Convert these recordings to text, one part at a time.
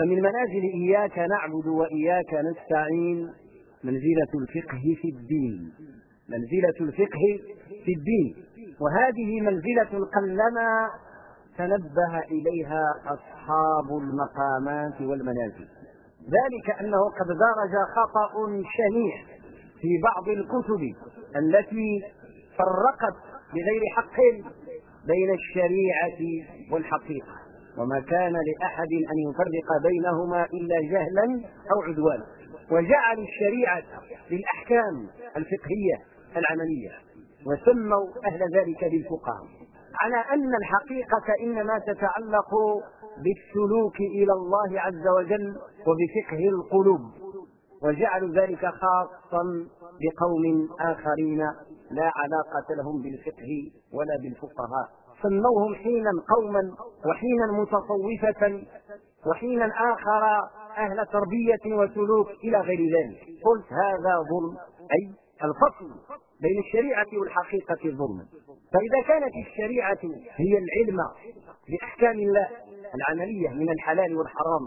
فمن منازل إياك نعبد وإياك نستعين منزلة الفقه في الدين. منزلة الفقه في الدين. وهذه منزلة قلما تنبه إليها أصحاب المقامات والمنازل. ذلك أنه قد درج خطأ شنيع في بعض الكتب التي فرقت بغير حق بين الشريعة والحقيقة. وما كان لأحد أن يفرق بينهما إلا جهلا أو عدوانا. وجعل الشريعة للأحكام الفقهية العملية وسموا أهل ذلك بالفقهاء. على أن الحقيقة إنما تتعلق بالسلوك إلى الله عز وجل وبفقه القلوب. وجعلوا ذلك خاصا بقوم آخرين لا علاقة لهم بالفقه ولا بالفقهاء. سموهم حينا قوما وحينا متصوفة وحينا آخر أهل تربية وسلوك إلى غير ذلك. قلت هذا ظلم أي الفصل بين الشريعة والحقيقة ظلم. فإذا كانت الشريعة هي العلم بأحكام الله العملية من الحلال والحرام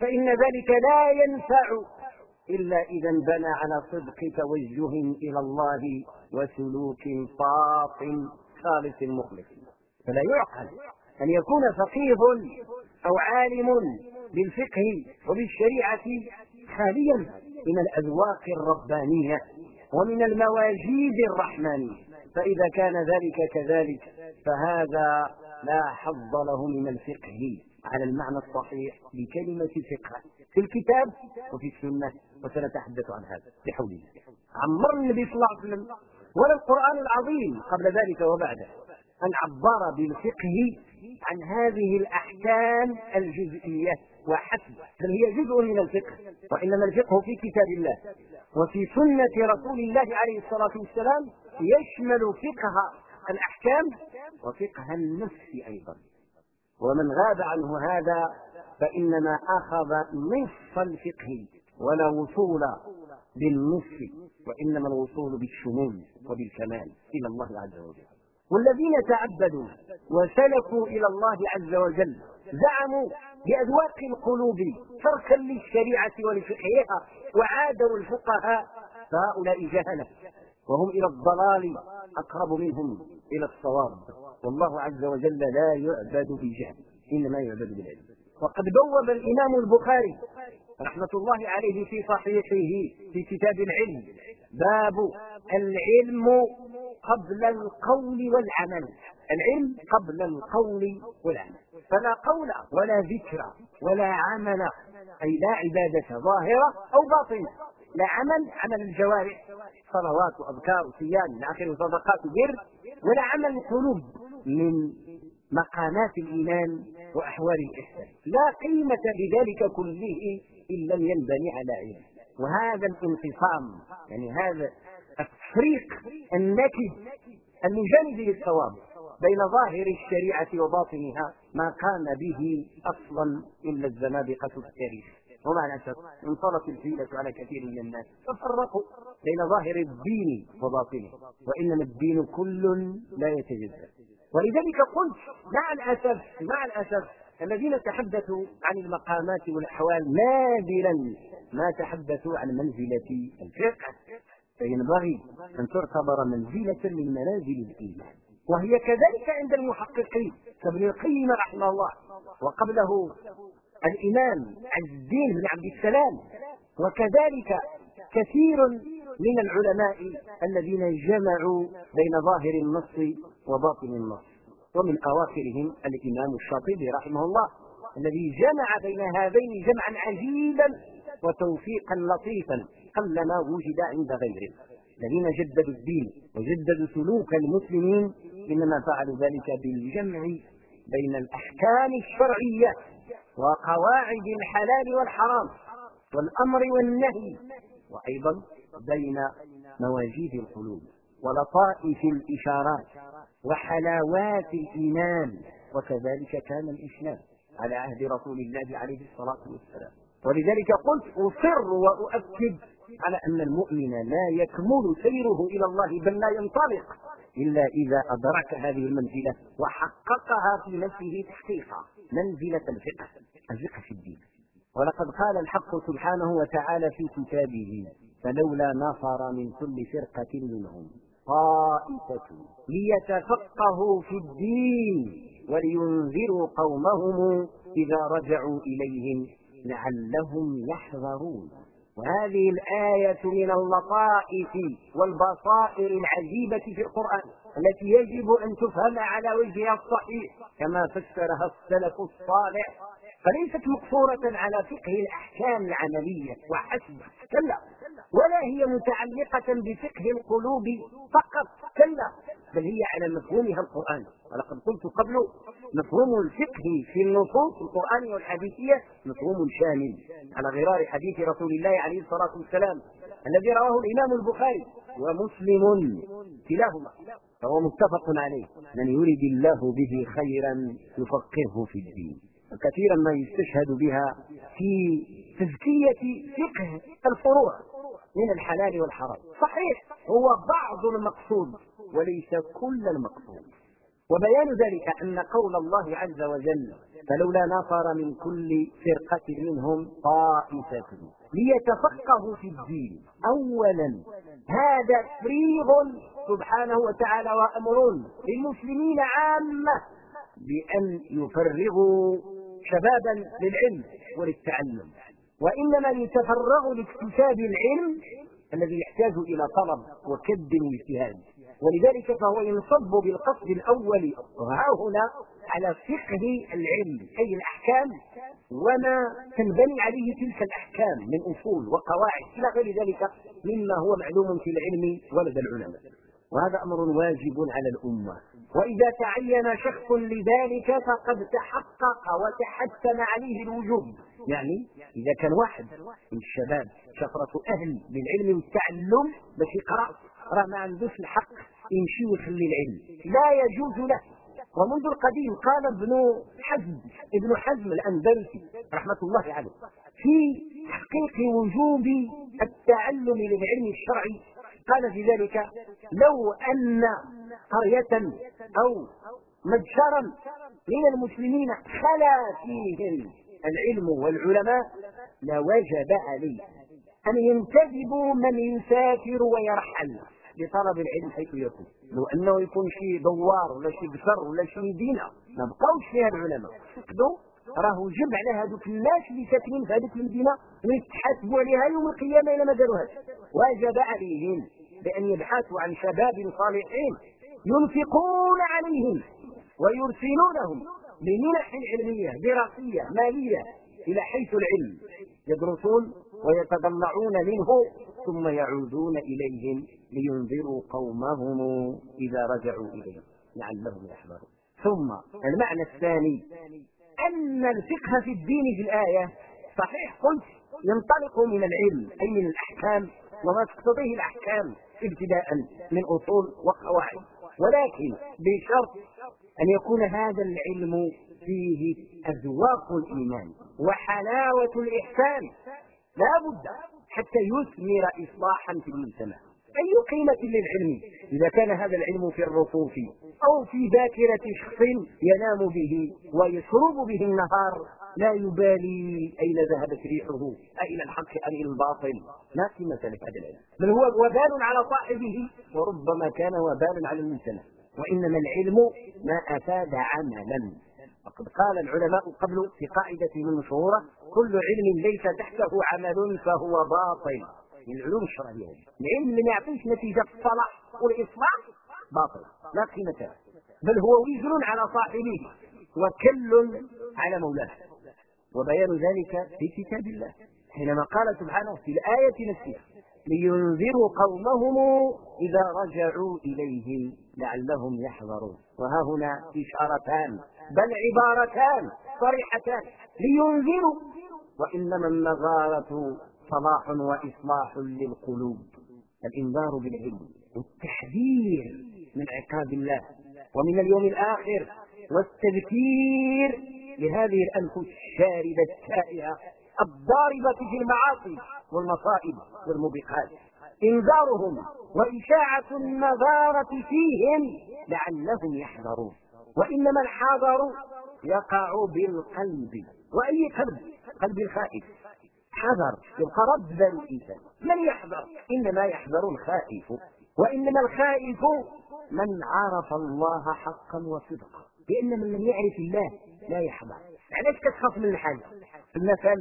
فإن ذلك لا ينفع إلا إذا انبنى على صدق توجه إلى الله وسلوك صاف خالص مخلص. فلا يعقل أن يكون فقيه أو عالم بالفقه وبالشريعة خاليا من الأذواق الربانية ومن المواجيد الرحمانية. فإذا كان ذلك كذلك فهذا لا حظ له من الفقه على المعنى الصحيح لكلمة فقه في الكتاب وفي السنة. وسنتحدث عن هذا بحول الله. عمر النبي صلى الله عليه وسلم ولا القرآن العظيم قبل ذلك وبعده. أن عبر بالفقه عن هذه الأحكام الجزئية وحسب. بل هي جزء من الفقه وإنما الفقه في كتاب الله. وفي سنة رسول الله عليه الصلاة والسلام يشمل فقه الأحكام وفقه النفس أيضا. ومن غاب عنه هذا فإنما أخذ نصف الفقه ولا وصول بالنصف وإنما الوصول بالشمول وبالكمال إلى الله عز وجل. والذين تعبدوا وسلكوا إلى الله عز وجل زعموا بأذواق القلوب تركا للشريعة ولفقهها وعادوا الفقهاء فهؤلاء جهلة وهم إلى الضلال أقرب منهم إلى الصواب والله عز وجل لا يعبد بالجهل إنما يعبد بالعلم وقد بوب الإمام البخاري رحمة الله عليه في صحيحه في كتاب العلم باب العلم قبل القول والعمل. العلم قبل القول والعمل. فلا قول ولا ذكر ولا عمل. أي لا عبادة ظاهرة أو باطنة. لا عمل عمل الجوارح. صلوات وأذكار وصيام إلى آخره وصدقات وبر. ولا عمل القلوب من مقامات الإيمان وأحوال الإحسان. لا قيمة لذلك كله إن لم ينبني على علم. وهذا الانقسام يعني هذا التفريق النكد المجانب للصواب بين ظاهر الشريعة وباطنها ما قام به أصلا إلا الزنادقة التاريخ. ومع الأسف انطلت الحيلة على كثير من الناس. ففرقوا بين ظاهر الدين وباطنه وإنما الدين كل لا يتجزأ. ولذلك قلت مع الأسف مع الأسف الذين تحدثوا عن المقامات والأحوال نادرا ما تحدثوا عن منزلة الفقه. فينبغي أن تعتبر منزلة من منازل الإيمان. وهي كذلك عند المحققين. كابن القيم رحمه الله وقبله الإمام عز الدين بن عبد السلام. وكذلك كثير من العلماء الذين جمعوا بين ظاهر النص وباطن النص. ومن أواخرهم الإمام الشاطبي رحمه الله الذي جمع بين هذين جمعا عجيبا وتوفيقا لطيفا قلما وجد عند غيره. الذين جددوا الدين وجددوا سلوك المسلمين إنما فعلوا ذلك بالجمع بين الأحكام الشرعية وقواعد الحلال والحرام والأمر والنهي وأيضا بين مواجيد القلوب ولطائف الإشارات. وحلاوات الإيمان وكذلك كان الإسلام على عهد رسول الله عليه الصلاة والسلام. ولذلك قلت أصر وأؤكد على أن المؤمن لا يكمل سيره إلى الله بل لا ينطلق إلا إذا أدرك هذه المنزلة وحققها في نفسه تحقيقا منزلة الفقه الفقه في الدين. ولقد قال الحق سبحانه وتعالى في كتابه فلولا نفر من كل فرقة منهم طائفة ليتفقهوا في الدين ولينذروا قومهم إذا رجعوا إليهم لعلهم يحذرون. وهذه الآية من اللطائف والبصائر العجيبة في القرآن التي يجب أن تفهم على وجهها الصحيح. كما فسرها السلف الصالح فليست مقصورة على فقه الأحكام العملية وحسب كلا. ولا هي متعلقة بفقه القلوب فقط. كلا. بل هي على مفهومها القرآن. ولقد قلت قبل مفهوم الفقه في النصوص القرآنية والحديثية مفهوم شامل. على غرار حديث رسول الله عليه الصلاة والسلام الذي رواه الإمام البخاري ومسلم كلاهما فهو متفق عليه. من يريد الله به خيرا يفقهه في الدين. وكثيرا ما يستشهد بها في تزكية فقه الفروع. من الحلال والحرام. صحيح. هو بعض المقصود وليس كل المقصود. وبيان ذلك أن قول الله عز وجل فلولا نفر من كل فرقة منهم طائفة ليتفقهوا في الدين. أولا هذا تفريغ سبحانه وتعالى وأمر للمسلمين عامة بأن يفرغوا شبابا للعلم وللتعلم. وإنما يتفرغوا لاكتساب العلم الذي يحتاج إلى طلب وكد واجتهاد. ولذلك فهو ينصب بالقصد الأول ها هنا على فقه العلم أي الأحكام وما تنبني عليه تلك الأحكام من أصول وقواعد إلى غير ذلك مما هو معلوم في العلم ولدى العلماء. وهذا أمر واجب على الأمة. وإذا تعين شخص لذلك فقد تحقق وتحتم عليه الوجوب. يعني إذا كان واحد من الشباب شفرة أهل بالعلم والتعلم باش يقرأ راه ما عندوش الحق يمشي ويخلي العلم. لا يجوز له. ومنذ القديم قال ابن حزم ابن حزم الأندلسي رحمة الله عليه في تحقيق وجوب التعلم للعلم الشرعي قال في ذلك لو أن قرية أو مجشرا من المسلمين خلا فيهم العلم والعلماء لوجب عليه أن ينتدبوا من يسافر ويرحل لطلب العلم حيث يكون. لو أنه يكون شي دوار ولا شي بشر ولا شي مدينة ما بقاوش فيها العلماء. فقدوا راه جمع على هذوك الناس اللي ساكنين في هذيك المدينة ويتحاسبوا عليها يوم القيامة إلا ما داروهاش. واجب عليهم بأن يبحثوا عن شباب صالحين ينفقون عليهم ويرسلونهم بمنح علمية دراسية مالية إلى حيث العلم يدرسون ويتضلعون منه ثم يعودون إليهم لينذروا قومهم إذا رجعوا إليهم لعلهم يحذرون. ثم المعنى الثاني أن الفقه في الدين في الآية صحيح قلت ينطلق من العلم أي من الأحكام وما تقتضيه الأحكام. ابتداء من أصول وقواعد ولكن بشرط أن يكون هذا العلم فيه أذواق الإيمان وحلاوة الإحسان. لا بد حتى يثمر اصلاحا في المجتمع. أي قيمة للعلم؟ إذا كان هذا العلم في الرفوف أو في ذاكرة شخص ينام به ويشرب به النهار لا يبالي أين ذهبت ريحه إلى الحق ام إلى الباطل لا قيمه لهذا العلم. بل هو وبال على صاحبه وربما كان وبال على المجتمع وإنما العلم ما أفاد عملا. وقد قال العلماء قبل في قاعدة المشهوره كل علم ليس تحته عمل فهو باطل. من العلوم الشرعية. العلم ما يعطيش نتيجة الصلاح والإصلاح باطل. لا قيمة له. بل هو وزر على صاحبه وكل على مولاه. وبيان ذلك في كتاب الله. حينما قال سبحانه في الآية نفسها لينذروا قومهم إذا رجعوا إليهم لعلهم يحذرون. وها هنا إشارتان بل عبارتان صريحتان. لينذروا وإنما النظارة صلاح وإصلاح للقلوب. الإنذار بالعلم والتحذير من عقاب الله ومن اليوم الآخر والتذكير لهذه الأنفس الشاردة التائهة الضاربة في المعاصي والمصائب والموبقات إنذارهم وإشاعة النظارة فيهم لعلهم يحذرون. وإنما الحذر يقع بالقلب وأي قلب؟ قلب الخائف حذر يبقى رد بال الإنسان. من يحذر؟ إنما يحذر الخائف. وإنما الخائف من عرف الله حقا وصدقا. لأن من لم يعرف الله لا يحذر علاش كتخاف من الحاجة المثل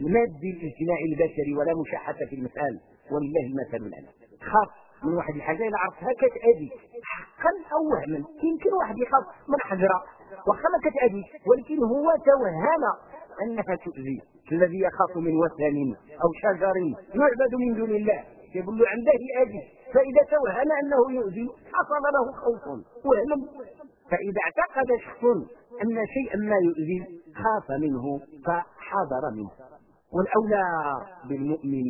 المادي الاجتماعي البشري ولا مشاحه في المثال ولله المثل الاعلى خاف من واحد الحاجة إلا عرفتها كتأذي حقا أو وهما. يمكن واحد يخاف من حجرة. واخا ما كتأذيش ولكن هو توهم أنها تؤذي. الذي يخاف من وثن أو شجر يعبد من دون الله. يقول عنده يأذي. فإذا توهم أنه يؤذي حصل له خوف. وهم فإذا اعتقد شخص أن شيئا ما يؤذي خاف منه فحذر منه. والأولى بالمؤمن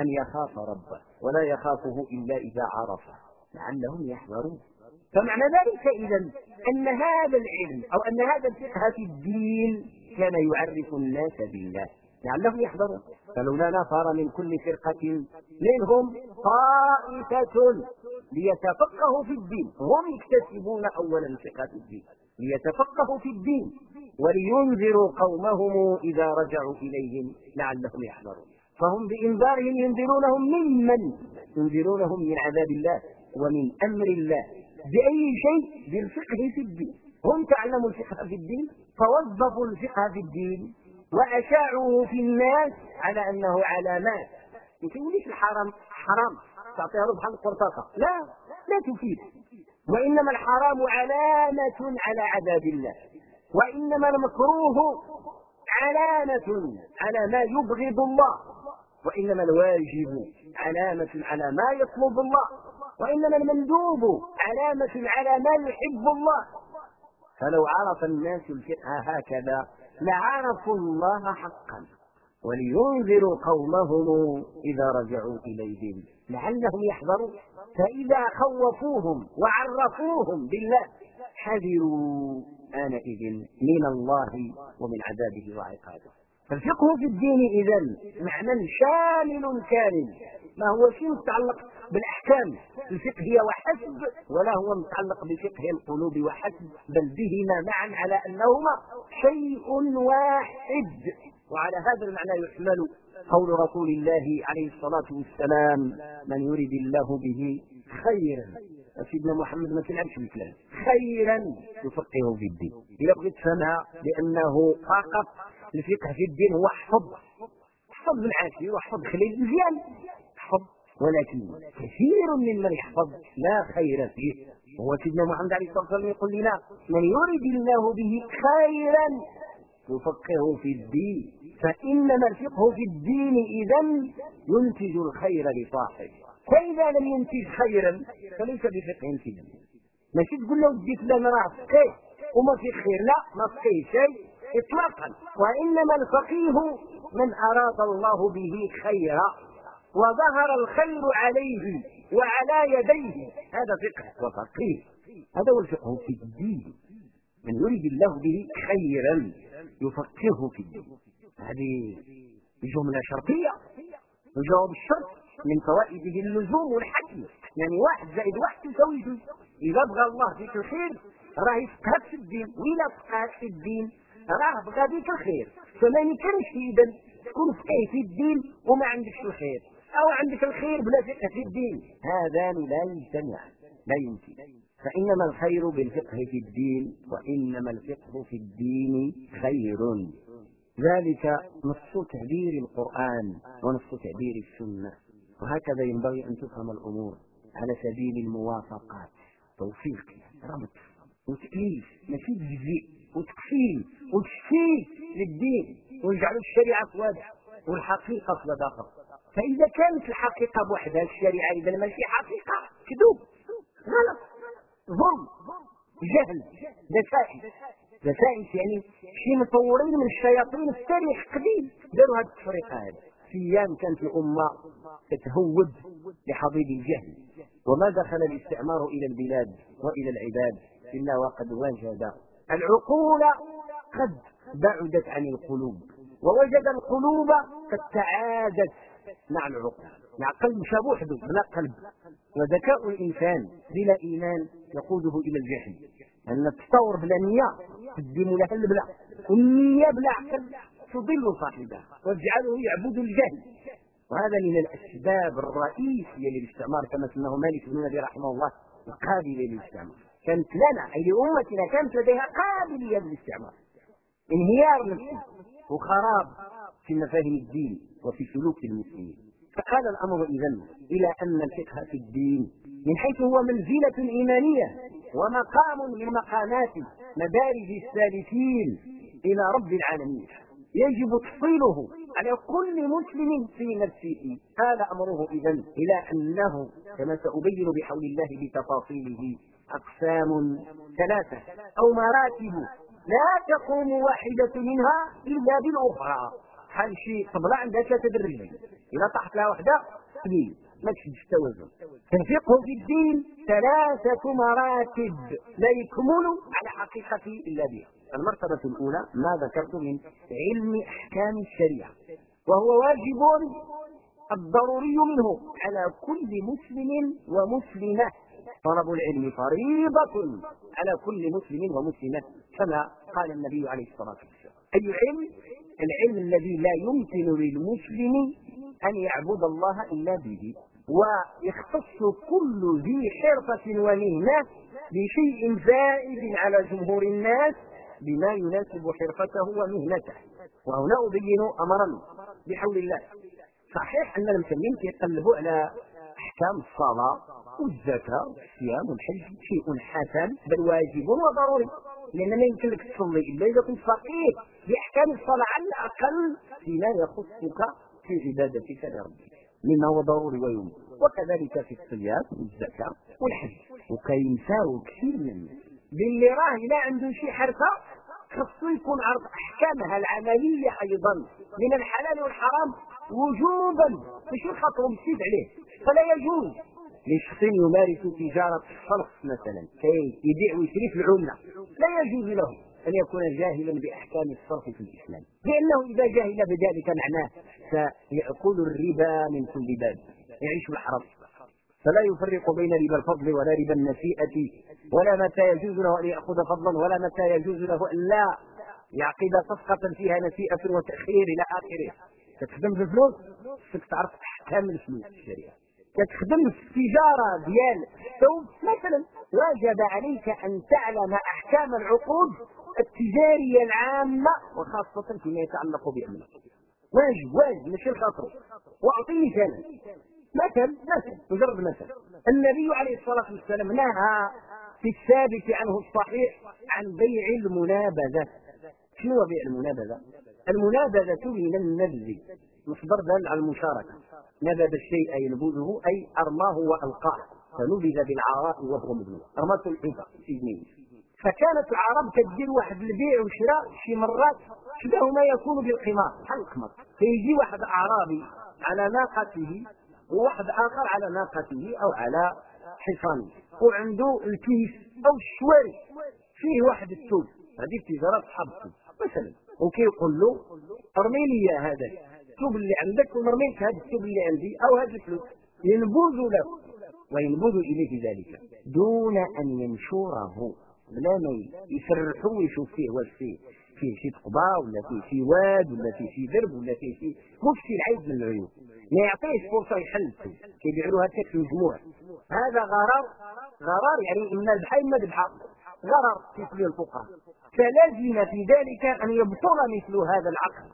أن يخاف ربه ولا يخافه إلا إذا عرفه لعلهم يحذرون. فمعنى ذلك إذا أن هذا العلم أو أن هذا الفقه في الدين كان يعرف الناس بالله لعلهم يحذرون. فلولا نفر من كل فرقة منهم طائفة ليتفقهوا في الدين. هم يكتسبون أولا الفقه في الدين. ليتفقهوا في الدين. ولينذروا قومهم إذا رجعوا إليهم لعلهم يحذرون. فهم بإنذارهم ينذرونهم ممن ينذرونهم من عذاب الله ومن أمر الله. بأي شيء؟ بالفقه في الدين. هم تعلموا الفقه في الدين فوظفوا الفقه في الدين وأشاعوه في الناس على أنه علامات. ما تقوليش الحرام؟ حرام. تعطيها له بحال القرطاسة لا لا تفيد. وإنما الحرام علامة على عذاب الله. وإنما المكروه علامة على ما يبغض الله. وإنما الواجب علامة على ما يطلب الله. وإنما المندوب علامة على ما يحب الله. فلو عرف الناس الفقه هكذا لعرفوا الله حقا. ولينذروا قومهم إذا رجعوا إليهم. لعلهم يحذرون فإذا خوفوهم وعرفوهم بالله حذروا آنئذ من الله ومن عذابه وعقابه. فالفقه في الدين إذا معنى شامل كامل ما هو شيء متعلق بالأحكام. الفقهية وحسب ولا هو متعلق بفقه القلوب وحسب بل بهما معا على أنهما شيء واحد. وعلى هذا المعنى يحمل قول رسول الله عليه الصلاة والسلام من يريد الله به خيرا. سيدنا محمد ما تلعبش بالكلام. خيرا يفقهه في الدين. إذا بغيت تفهمها لأنه فقط الفقه في الدين هو احفظ احفظ من عاشر واحفظ خليل مزيان. احفظ ولكن كثير ممن يحفظ لا خير فيه. هو سيدنا محمد عليه الصلاة والسلام يقول لنا من يريد الله به خيرا يفقهه في الدين فإنما الفقه في الدين إذا ينتج الخير لصاحبه. فإذا لم ينتج خيرا فليس بفقه في الدين. ماشي تقول له ودي فلان راه فقيه وما في خير؟ لا ما فقيه شيء اطلاقا. وإنما الفقيه من أراد الله به خيرا وظهر الخير عليه وعلى يديه. هذا فقه وفقيه. هذا هو الفقه في الدين. من يريد الله به خيرا. يفقهه في الدين. هذه جملة شرطية وجواب الشرط من فوائده اللزوم والحكم. يعني واحد زائد واحد يساوي جزء. إذا بغى الله فيك الخير راه يفقهك في الدين. وإلا فقهك في الدين راه بغى بك الخير. فما يمكنش اذا تكون فقيه في الدين وما عندكش الخير. أو عندك الخير بلا فقه في الدين. هذان لا يجتمعان لا يمكن. فإنما الخير بالفقه في الدين وإنما الفقه في الدين خير. ذلك نص تعبير القرآن ونص تعبير السنة. وهكذا ينبغي أن تفهم الأمور على سبيل الموافقات. توفيق ربط وتأليف ماشي تجزئ وتكفيل وتشفيل للدين ويجعلوا الشريعة في والحقيقة في اخر فإذا كانت الحقيقة بوحدها الشريعة إذا ماشي حقيقة كذوب. غلط. ظلم جهل دسائس دسائس يعني شي مطورين من الشياطين في التاريخ قديم داروا هذه التفرقه هذه في أيام كانت الأمة تتهود لحضيض الجهل. وما دخل الاستعمار إلى البلاد وإلى العباد إلا وقد وجد العقول قد بعدت عن القلوب. ووجد القلوب قد تعادت مع العقول. مع قلب شابوح بلا قلب. وذكاء الإنسان بلا إيمان يقوده إلى الجهل أن التصور بلا نية تقدم لها البلا والنية بلا عقل تضل صاحبها وتجعله يعبد الجهل. وهذا من الأسباب الرئيسية للاستعمار كما سماه مالك بن نبي رحمه الله القابله للاستعمار. كانت لنا أي لامتنا كانت لديها قابلية للاستعمار. انهيار نفسي وخراب في مفاهيم الدين وفي سلوك المسلمين. فقال الأمر إذا إلى أن الفقه في الدين من حيث هو منزلة إيمانية ومقام من مقامات مدارج السالكين إلى رب العالمين. يجب تفصيله على كل مسلم في نفسه. قال أمره إذا إلى أنه كما سأبين بحول الله بتفاصيله أقسام ثلاثة أو مراتب لا تقوم واحدة منها إلا بالأخرى. بحال شي طبله عندها ثلاثة درجين إذا طاحت لها وحدة تبين ما تشدش التوازن الفقه في الدين ثلاثة مراتب. لا يكمل على حقيقة إلا بها. المرتبة الأولى ما ذكرت من علم أحكام الشريعة وهو واجب الضروري منه على كل مسلم ومسلمة. طلب العلم فريضة على كل مسلم ومسلمة كما قال النبي عليه الصلاة والسلام. أي علم؟ العلم الذي لا يمكن للمسلم أن يعبد الله إلا به ويختص كل ذي حرفة ومهنة بشيء زائد على جمهور الناس بما يناسب حرفته ومهنته. وهنا أبين أمرا بحول الله. صحيح أن المسلمين يقلبوا على أحكام الصلاة والزكاة والصيام والحج شيء حسن بل واجب وضروري. لأن ما يمكن لك تصلي إلا إذا كنت فقير بأحكام الصلاة على الأقل فيما يخصك في عبادتك لربك مما هو ضروري ويوم. وكذلك في الصيام والزكاة والحج. وكينساو كثير من الناس. باللي راه لا عنده شي حرفة خصو يكون عرض أحكامها العملية أيضا. من الحلال والحرام وجوبا. مش خاطر مسيد عليه. فلا يجوز. لشخص يمارس تجارة الصرف مثلا كي يبيع ويشري في العملة. لا يجوز له. أن يكون جاهلا بأحكام الصرف في الإسلام. لأنه إذا جاهل بذلك معناه سيأكل الربا من كل باب يعيش الحرف فلا يفرق بين ربا الفضل ولا ربا النسيئة ولا متى يجوز له أن يأخذ فضلا ولا متى يجوز له أن لا يعقد صفقة فيها نسيئة وتأخير إلى آخره. كتخدم في الفلوس خصك تعرف أحكام الفلوس في الشريعة. كتخدم في التجارة ديال الثوب؟ مثلا واجب عليك أن تعلم أحكام العقود التجارية العامة وخاصة فيما يتعلق بعملك واجب واجب ماشي الخاطر واعطي مثالا مثل مثل مجرد مثل. النبي عليه الصلاة والسلام نهى في الثابت عنه الصحيح عن بيع المنابذة. شنو بيع المنابذة؟ المنابذة من النبذ. مصدر دال على المشاركة. نبذ الشيء ينبذه أي أرماه وألقاه. فنبذ بالعراء وهو مذموم رمته الحفا في جنين فكانت العرب كدير واحد البيع والشراء شي مرات شبه ما يكون بالقمار. بحال القمر فيجي واحد أعرابي على ناقته وواحد آخر على ناقته أو على حصانه. وعنده الكيس أو الشواري فيه واحد الثوب. هذه التجارة اصحاب الثوب مثلا. وكيقول له أرمي لي هذا الثوب اللي عندك ونرميك هذا الثوب اللي عندي أو هذا الفلوس. ينبوذ له. وينبوذ إليه ذلك. دون أن ينشره. بلا ما يفرحوا ويشوف فيه واش فيه فيه شي تقبى ولا فيه شي واد ولا فيه شي درب ولا فيه شي مش العيب من العيوب. ما يعطيش فرصة يحل. الثوب كيبيعوا هكاك في مجموع. هذا غرار غرار يعني اما ذبحه اما ذبحه غرر في كل الفقراء فلازم في ذلك أن يبطل مثل هذا العقد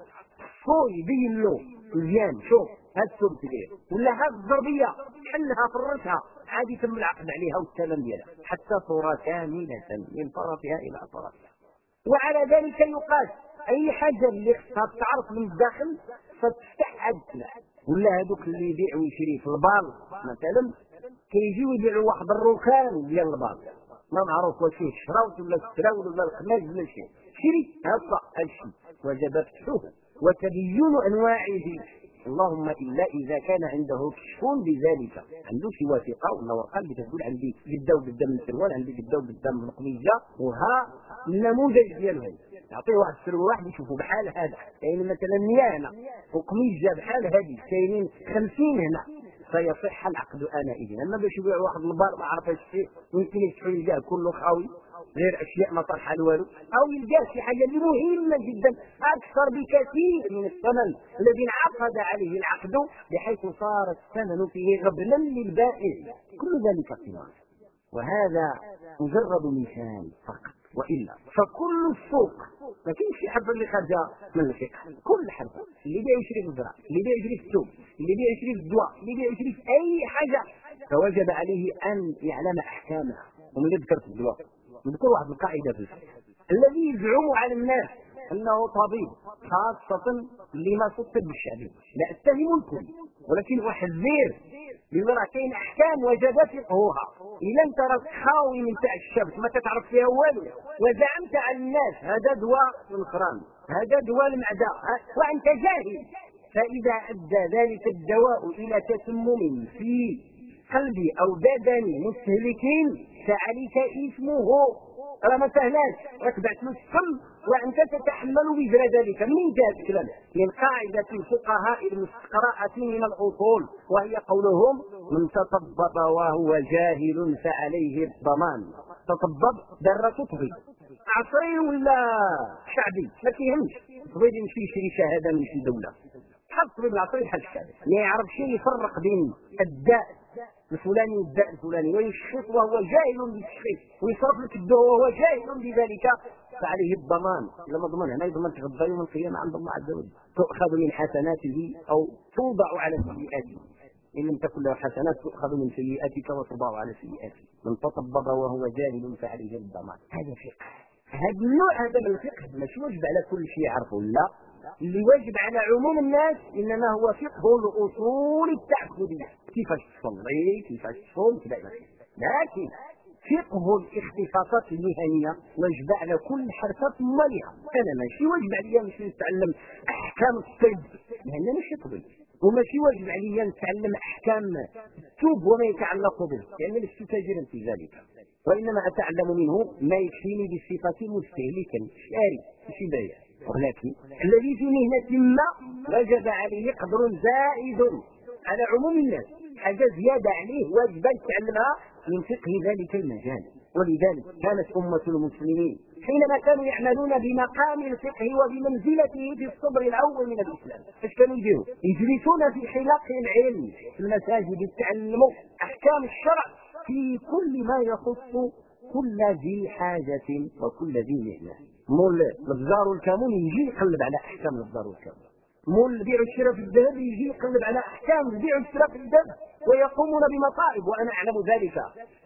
هو يبين له؟ مزيان. شوف هاد كبير ولا هاد الضربية. حلها فرشها عاد يتم العقد عليها والثمن ديالها حتى صورة كاملة من طرفها إلى طرفها وعلى ذلك يقاس أي حاجة اللي خصها تعرف من الداخل فتفتح السلاح ولا هذوك اللي يبيع ويشري في البال مثلا كيجيو يبيعوا واحد الركان ديال البال. ما معروف واش فيه الشراوت ولا السراول ولا الخماج ولا شيء شري هكا هادشي وجب فتحه. وتبين أنواعه. اللهم إلا إذا كان عنده كشف بذلك. عنده شي وثيقه ولا ورقه اللي تقول عندي قدا وقدا من السروال عندي قدا وقدا من القميجه وها النموذج ديالهم يعطيه واحد السروال واحد يشوفوا بحال هذا. يعني مثلا 100 هنا وقميجه بحال هذه كاينين 50 هنا. فيصح العقد آنئذ. أما باش يبيع واحد البار ما عرف اش فيه يمكن يشحن كله خاوي. غير أشياء ما طرحها والو. أو يلقى شي حاجة اللي مهمة جدا أكثر بكثير من الثمن الذي انعقد عليه العقد بحيث صار الثمن فيه غبنا للبائع. كل ذلك قمار وهذا مجرد مثال فقط وإلا. فكل السوق ما كاينش شي حبه اللي خارجه من الفقه. كل حبه اللي بيع يشري في الزرع اللي بيع يشري في السوق اللي بيع يشري في الدواء اللي بيع يشري في أي حاجة. فوجب عليه أن يعلم أحكامها. ومن ذكرت الدواء. نذكر واحد القاعده في الفقه الذي يزعم على الناس أنه طبيب خاصة لما تصب الشعبي. لا أتهم الكل ولكن أحذر بما راه كاين أحكام وجب فقهها الا أنت راك خاوي من تاع الشمس ما تتعرف فيها والو. وزعمت على الناس هذا دواء الخران هذا دواء المعدة. وأنت جاهل. فإذا أدى ذلك الدواء إلى تسمم في قلب أو بدن مستهلكين فعليك اسمه راه ما سهلاش. راك بعت له السم وأنت تتحمل وزر ذلك. منين جاء الكلام؟ من قاعدة الفقهاء المستقرأة من الأصول وهي قولهم من تطبب وهو جاهل فعليه الضمان. تطبب دار تطبي عصري ولا شعبي؟ ما كيهمش تبغي يمشي يشري شهادة من شي دولة. بحال الطبيب العصري بحال الشعبي ما يعرفش يفرق بين الداء الفلاني والداء الفلاني ويشخص وهو جاهل بالتشخيص ويصرف لك الدواء وهو جاهل بذلك. فعليه الضمان. اذا ما ضمن هنا يضمن غدا يوم القيامة عند الله عز وجل. تؤخذ من حسناته أو توضع على سيئاته. إن لم تكن له حسنات تؤخذ من سيئاتك وتوضع على سيئاته من تطبب وهو جاهل فعليه الضمان. هذا فقه. هذا النوع هذا من الفقه. مش واجب على كل شيء يعرفه لا. اللي واجب على عموم الناس إنما هو فقه الاصول التعبدية. كيفاش تصلي كيفاش تصوم كذا لكن فقه الاختصاصات المهنيه واجب على كل حرفة مالها أنا ماشي واجب عليا مش نتعلم أحكام الطب. لأن ماشي طبيب. وماشي واجب عليا نتعلم أحكام التوب وما يتعلق به. لأن لست تاجرا في ذلك. وإنما أتعلم منه ما يكفيني بصفة مستهلكا شاري ماشي بايع ولكن الذي في مهنة ما وجب عليه قدر زائد على عموم الناس. حاجة زيادة عليه واجب تعلمها من فقه ذلك المجال. ولذلك كانت أمة المسلمين حينما كانوا يعملون بمقام الفقه وبمنزلته في الصبر الأول من الإسلام إيش كانوا يديروا؟ يجلسون في حلق العلم في المساجد يتعلموا أحكام الشرع في كل ما يخص كل ذي حاجة وكل ذي مهنة. مول البزار والكامون يجي يقلب على أحكام البزار والكامون مول البيع والشراء في الذهب يجي يقلب على أحكام البيع والشراء في الذهب ويقومون بمصائب وأنا أعلم ذلك.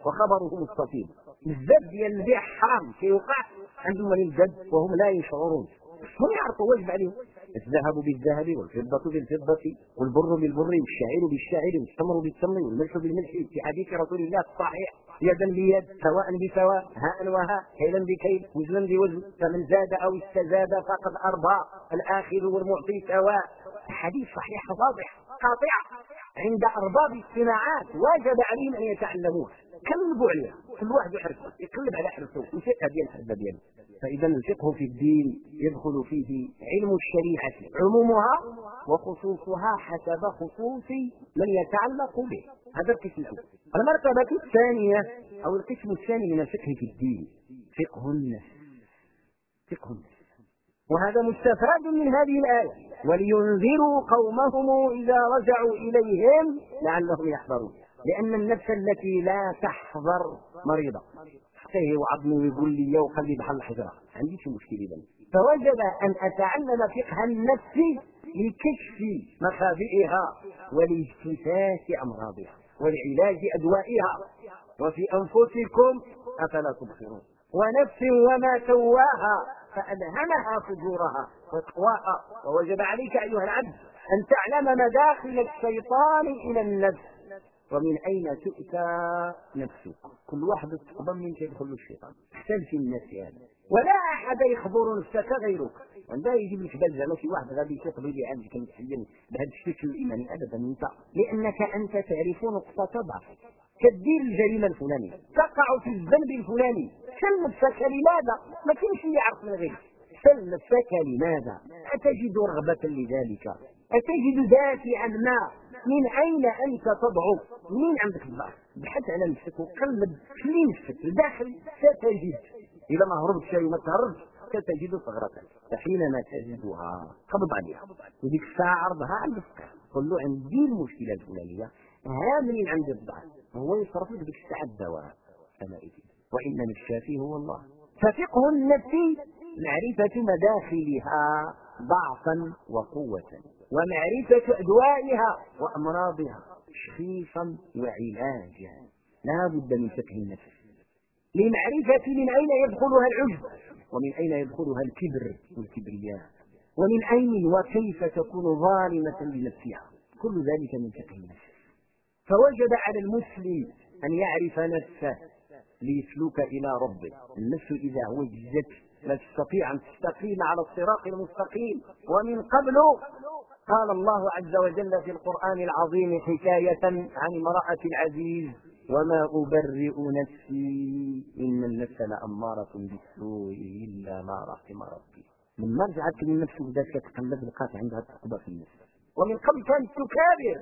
وخبره مستفيض بزاف ديال البيع حرام كيوقع عندهم ولي الجد وهم لا يشعرون. هم يعرفوا واجب عليهم. الذهب بالذهب والفضة بالفضة والبر بالبر والشعير بالشعير والتمر بالتمر والملح بالملح في حديث رسول الله الصحيح. يدا بيد سواء بسواء هاء وهاء كيلا بكيل وزنا بوزن. فمن زاد أو استزاد فقد أرضى. الاخذ والمعطي سواء. حديث صحيح واضح قاطع. عند أرباب الصناعات واجب عليهم أن يتعلموه كلبوا عليها كل واحد يحرص يقلب على حرصه. وفقه ديال الحربه ديالو فإذا الفقه في الدين يدخل فيه علم الشريعة. عمومها وخصوصها حسب خصوص من يتعلق به. هذا القسم الأول. المرتبة الثانية أو القسم الثاني من الفقه في الدين. فقه النفس. فقه النفس. وهذا مستفاد من هذه الآية. ولينذروا قومهم إذا رجعوا إليهم لعلهم يحذرون. لأن النفس التي لا تحضر مريضة. حتى وعظمي ويقول لي وقلبي بحال الحجرة. ما عنديش مشكل إذا فوجب أن أتعلم فقه النفس لكشف مخابئها ولاجتثاث أمراضها ولعلاج أدوائها. وفي أنفسكم أفلا تبصرون. ونفس وما سواها فألهمها فجورها. وتقواها ووجب عليك أيها العبد أن تعلم مداخل الشيطان إلى النفس. ومن أين تؤتى نفسك؟ كل واحد تقبل من يدخل الشيطان. احسن في النفس هذا. ولا أحد يخبر نفسك غيرك. عندها يجيب لك بل زعما شي واحد غادي يشوف لي عندك. بهذا الشكل الإيماني ابدا. انت لأنك أنت تعرف نقطة ضعفك. كدير الجريمة الفلانيه تقع في الذنب الفلاني. سل نفسك لماذا؟ ما كاينش اللي يعرف من غيرك سل نفسك لماذا؟ أتجد رغبة لذلك؟ أتجد دافعا ما؟ من أين أنت تضعف؟ منين عندك الضعف؟ بحث على نفسك وقلب في نفسك الداخل. ستجد. إذا ما هربتش وما تهربش ستجد ثغرة. فحينما تجدها قبض عليها. وديك الساعة عرضها على الفقه قل له عندي المشكلة الفلانية. ها منين عندي الضعف. هو يصرف لك ديك الساعة الدواء. وإنما الشافي هو الله. ففقه النفس معرفة مداخلها ضعفا وقوة. ومعرفة أدوائها وأمراضها تشخيصا وعلاجا. لا بد من فقه النفس. لمعرفة من أين يدخلها العجب؟ ومن أين يدخلها الكبر والكبرياء؟ ومن أين وكيف تكون ظالمة لنفسها؟ كل ذلك من فقه النفس. فوجب على المسلم أن يعرف نفسه ليسلك إلى ربه. النفس إذا وجدت لا تستطيع أن تستقيم على الصراط المستقيم. ومن قبل قال الله عز وجل في القرآن العظيم حكاية عن امرأة العزيز وما أبرئ نفسي إن النفس لأمارة بالسوء إلا ما رحم ربي. لما رجعت للنفس بدات تتقلب لقات عندها تقبى في النفس. ومن قبل كانت تكابر.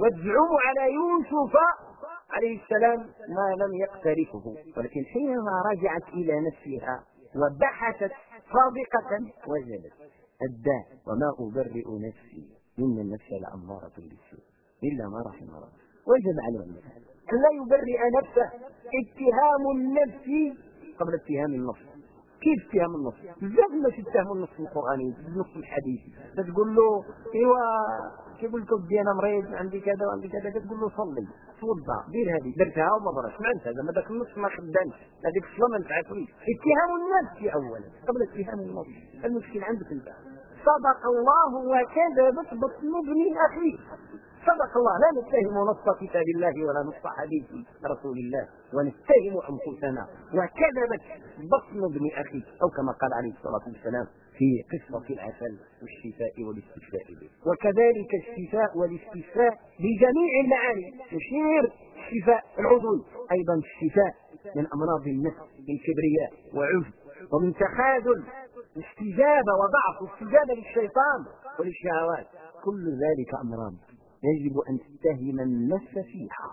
وتزعم على يوسف عليه السلام ما لم يقترفه. ولكن حينما رجعت إلى نفسها وبحثت صادقة وجدت الداء وما أبرئ نفسي إن النفس لأمارة بالسوء إلا ما رحم ربي وجب على المثال أن لا يبرئ نفسه اتهام النفس قبل اتهام النفس كيف اتهام النص؟ بزاف الناس يتهموا النص القرآني النص الحديثي. تقول له إيوا كيقول لك أنا مريض عندي كذا وعندي كذا. تقول له صلي توضأ دير هذه. درتها وما ضرش سمعت هذا ما ذاك النص ما خدامش. هذيك الصلاة ما نفعتنيش. اتهام النفس اولا قبل اتهام النص المشكل عندك انت صدق الله وكذبت بطن ابن أخيه. صدق الله. لا نتهم نص كتاب الله ولا نص حديث رسول الله. ونتهم أنفسنا. وكذبت بطن ابن أخي. أو كما قال عليه الصلاة والسلام في قصة العسل والشفاء والاستشفاء به. وكذلك الشفاء والاستشفاء بجميع المعاني. يشير الشفاء العضوي أيضا الشفاء من أمراض النفس من كبرياء وعجب ومن تخاذل. استجابة وضعف. استجابة للشيطان وللشهوات. كل ذلك امراض يجب أن تتهم النفس فيها.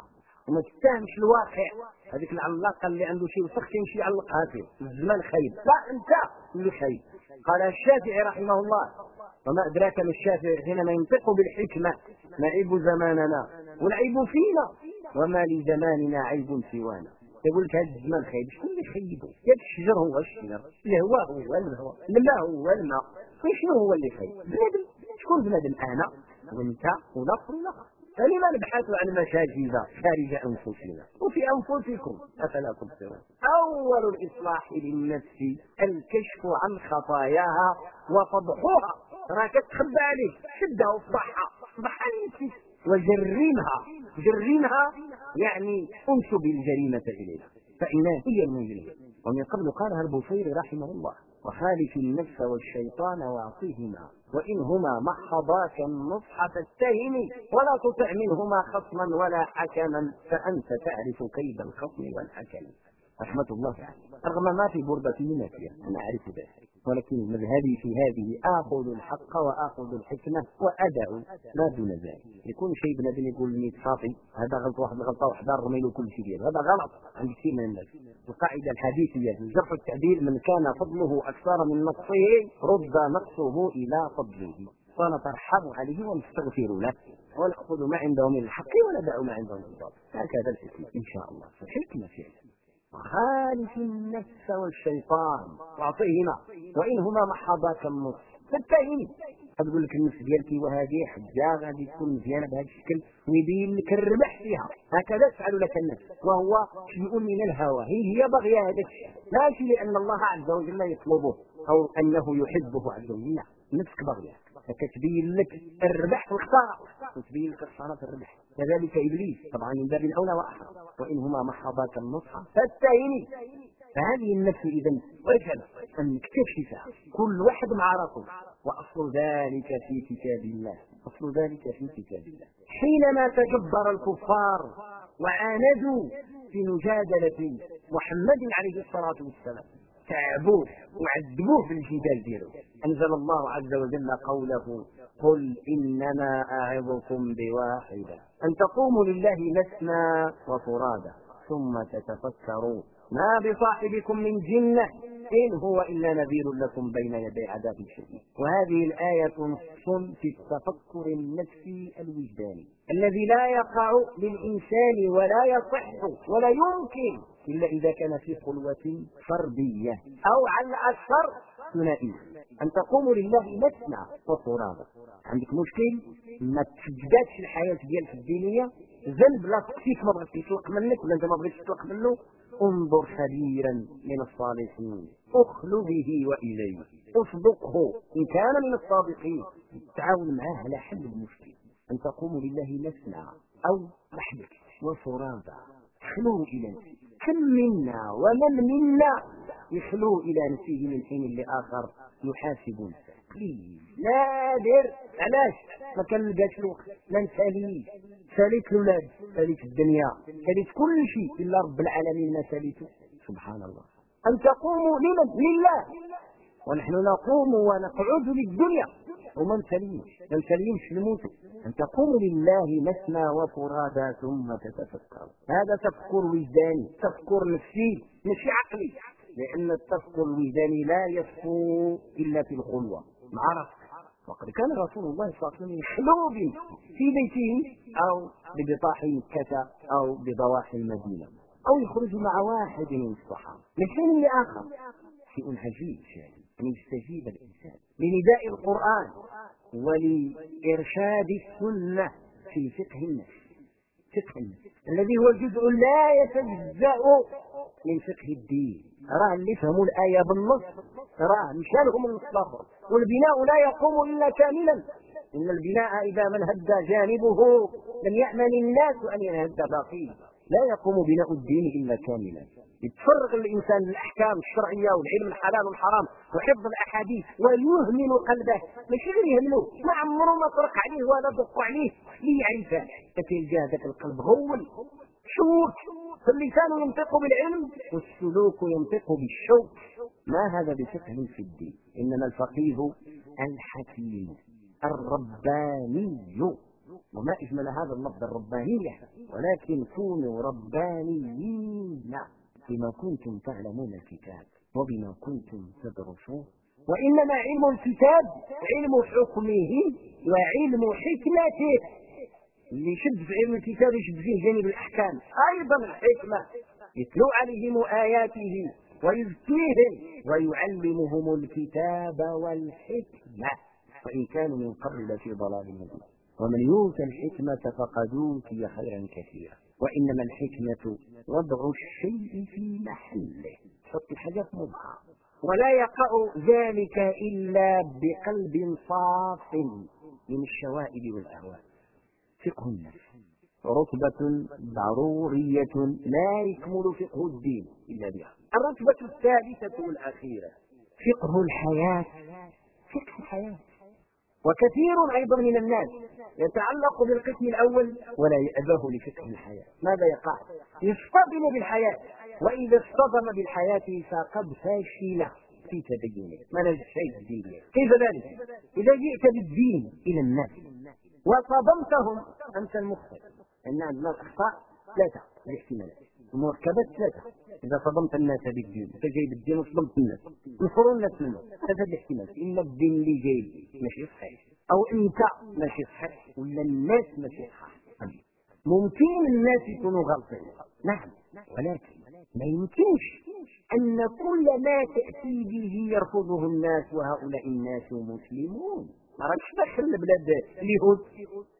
وما تتهمش الواقع. هذيك العلاقة اللي عنده شي وسخ يمشي يعلقها فيه الزمان خايب. لا أنت. اللي خايب. قال الشافعي رحمه الله وما أدراك ما الشافعي حينما ينطق بالحكمة نعيب زماننا والعيب فينا وما لزماننا عيب سوانا. يقول لك هذا الزمان خايب. شكون اللي خيبه؟ ياك الشجر هو الشجر. الهواء هو الهواء الماء هو الماء. شنو هو اللي خايب؟ بنادم. شكون بنادم؟ أنا. وانت ونصر ونصر فلما نبحث عن مشاجز خارج أنفسنا. وفي أنفسكم أفلا تبصرون. أول الإصلاح للنفس الكشف عن خطاياها وفضحها راك تخبى عليك شدها وفضحها. فضحها لنفسك وجرمها جرمها يعني انسب الجريمه إليها. فانها هي المجرمه ومن قبل قالها البوصيري رحمه الله. وخالف النفس والشيطان وأعطيهما. وإنهما محضاك النصح فاتهم ولا تطع منهما خصما ولا حكما فأنت تعرف كيد الخصم والحكم. رحمة الله عليه. رغم ما في بردة النافية أنا أعرف ذلك. ولكن مذهبي في هذه آخذ الحق وآخذ الحكمة وأدع ما دون ذلك. يكون شيء بنادم يقول لي صافي هذا غلط واحد غلطة واحدة رمي له كل شيء. هذا غلط. عند كثير من الناس. القاعدة الحديثية. في الجرح التعديل من كان فضله أكثر من نقصه رد نقصه إلى فضله. فنترحم عليه ونستغفر له. ونأخذ ما عنده من الحق وندع ما عنده من الباطل. هكذا الحكمة. إن شاء الله. الحكمة فعلا. خالف النفس والشيطان. واعطيهما وإنهما محضاك النص فاتهمي تقول لك النفس ديالك وهذه حجه غادي تكون مزيانة بهذا الشكل ويبين لك الربح فيها. هكذا تفعل لك النفس وهو شيء من الهوى. هي هي باغيه هذا الشيء. ماشي لأن الله عز وجل يطلبه أو أنه يحبه عز وجل. نفسك باغيه فتبين لك الربح والخسارة. وتبين لك الخساره في الربح. كذلك إبليس طبعا من باب الأولى واحرى وإنهما محضاك النصح فاتهمي فهذه النفس اذا وجب أن تكتشفها كل واحد مع راسه وأصل ذلك في كتاب الله. أصل ذلك في كتاب الله. حينما تجبر الكفار وعاندوا في مجادلة محمد عليه الصلاة والسلام تعبوه وعذبوه في الجبال ديالو. أنزل الله عز وجل قوله قل إنما أعظكم بواحدة أن تقوموا لله مثنى وفرادا ثم تتفكروا ما بصاحبكم من جنة إن هو إلا نذير لكم بين يدي عذاب شديد. وهذه الآية نص في التفكر النفسي الوجداني. الذي لا يقع للإنسان ولا يصح ولا يمكن إلا إذا كان في خلوة فردية أو على الأكثر ثنائية أن تقوم لله مثنى وفرادى عندك مشكل؟ ما تجددش الحياة ديالك الدينية؟ ذنب لا تقفيك ما بغيتش تطلق منك ولا إنت ما بغيتش تطلق منه؟ انظر خبيرا من الصالحين. اخلو به وإليه. أصدقه. إن كان من الصادقين. تعاون معه على حل المشكل أن تقوموا لله مثنى أو وحدك وفرادى خلو إلى نفسك كم منا ومن منا يخلو إلى نفسه من حين لآخر. يحاسب نفسه قليل نادر علاش؟ ما كنلقاش الوقت ما نساليش ساليت الأولاد. ساليت الدنيا. ساليت كل شيء. إلا رب العالمين ما ساليته سبحان الله. أن تقوموا لمن؟ لله. ونحن نقوم ونقعد للدنيا. وما نسلمش ما نسلمش نموت أن تقوموا لله مثنى وفرادى ثم تتفكروا هذا تفكر وجداني تفكر نفسي مش عقلي. لأن التفكر الوجداني لا يصفو إلا في الخلوة. مع رفق وقد كان رسول الله صلى الله عليه وسلم يخلو في بيته أو ببطاح مكه أو بضواحي المدينة. أو يخرج مع واحد من الصحابة. من حين لاخر شيء عجيب شيء. أن يستجيب الإنسان لنداء القرآن ولإرشاد السنة في فقه النفس. فقه النفس. الذي هو جزء لا يتجزأ من فقه الدين. راه اللي فهموا الآية بالنص. راه مشى لهم النص الآخر والبناء لا يقوم إلا كاملا. إن البناء إذا من هد جانبه لم يأمن الناس أن ينهد باقيه لا يقوم بناء الدين إلا كاملا. يتفرغ الإنسان للأحكام الشرعية والعلم الحلال والحرام وحفظ الأحاديث ويهمل قلبه. ماشي غير يهمله ما عمره ما طرق عليه ولا دق عليه. ليعرفه فتلقى ذاك القلب. غول شوك. فاللسان ينطق بالعلم والسلوك ينطق بالشوك. ما هذا بفقه في الدين؟ إنما الفقيه الحكيم الرباني. وما اجمل هذا اللفظ الربانيه ولكن كونوا ربانيين بما كنتم تعلمون الكتاب وبما كنتم تدرسون. وإنما علم الكتاب علم حكمه وعلم حكمته. اللي يشد في علم الكتاب يشد فيه جانب الأحكام. أيضا الحكمة. يتلو عليهم آياته ويزكيهم ويعلمهم الكتاب والحكمة. وان كانوا من قبل لفي ضلال مبين. ومن يؤت الحكمة فقد أوتي خيرا كثيرا. وإنما الحكمة وضع الشيء في محله. حط الحاجة في موضعها ولا يقع ذلك إلا بقلب صاف من الشوائب والاهواء فقه النفس. رتبة ضرورية لا يكمل فقه الدين إلا بها. الرتبة الثالثة والأخيرة. فقه الحياة. فقه الحياة. وكثير أيضا من الناس يتعلق بالقسم الأول ولا يأبه لفقه الحياة. ماذا يقع؟ يصطدم بالحياة. وإذا اصطدم بالحياة فقد فاشل في تدينه. ما شيء الدين. كيف ذلك؟ إذا جئت بالدين إلى الناس وصدمتهم أنت المخطئ. أن عندنا الأخطاء ثلاثة الاحتمالات المركبات ثلاثة إذا صدمت الناس بالدين أنت جاي بالدين وصدمت الناس. نفروا الناس منه. ثلاثة الاحتمالات إما الدين اللي جاي ماشي صحيح. أو أنت ماشي صحيح ولا الناس ماشي صحيح. ممكن الناس يكونوا غلطين. نعم. ولكن ما يمكنش أن كل ما تأتي به يرفضه الناس وهؤلاء الناس مسلمون. ما راكش داخل البلاد اليهود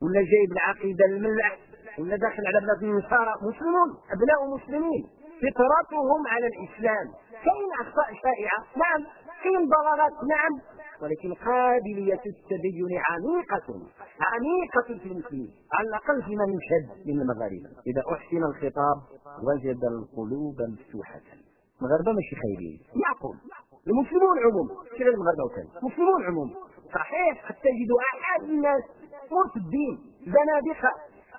ولا جايب العقيدة الملح ولا داخل على بلاد النصارى. مسلمون أبناء مسلمين. فطرتهم على الإسلام. كاين اخطاء شائعة نعم. كاين ضلالات نعم. ولكن قابلية التدين عميقة. عميقة في المسلمين على الأقل في من يشهد من المغاربة. إذا أحسن الخطاب وجد القلوب مفتوحة. المغاربة ماشي خيرين يعقل المسلمون عموما. غير المغاربة وكان؟ مسلمون عموما. صحيح قد تجد أحد الناس مرتدين زنادقة.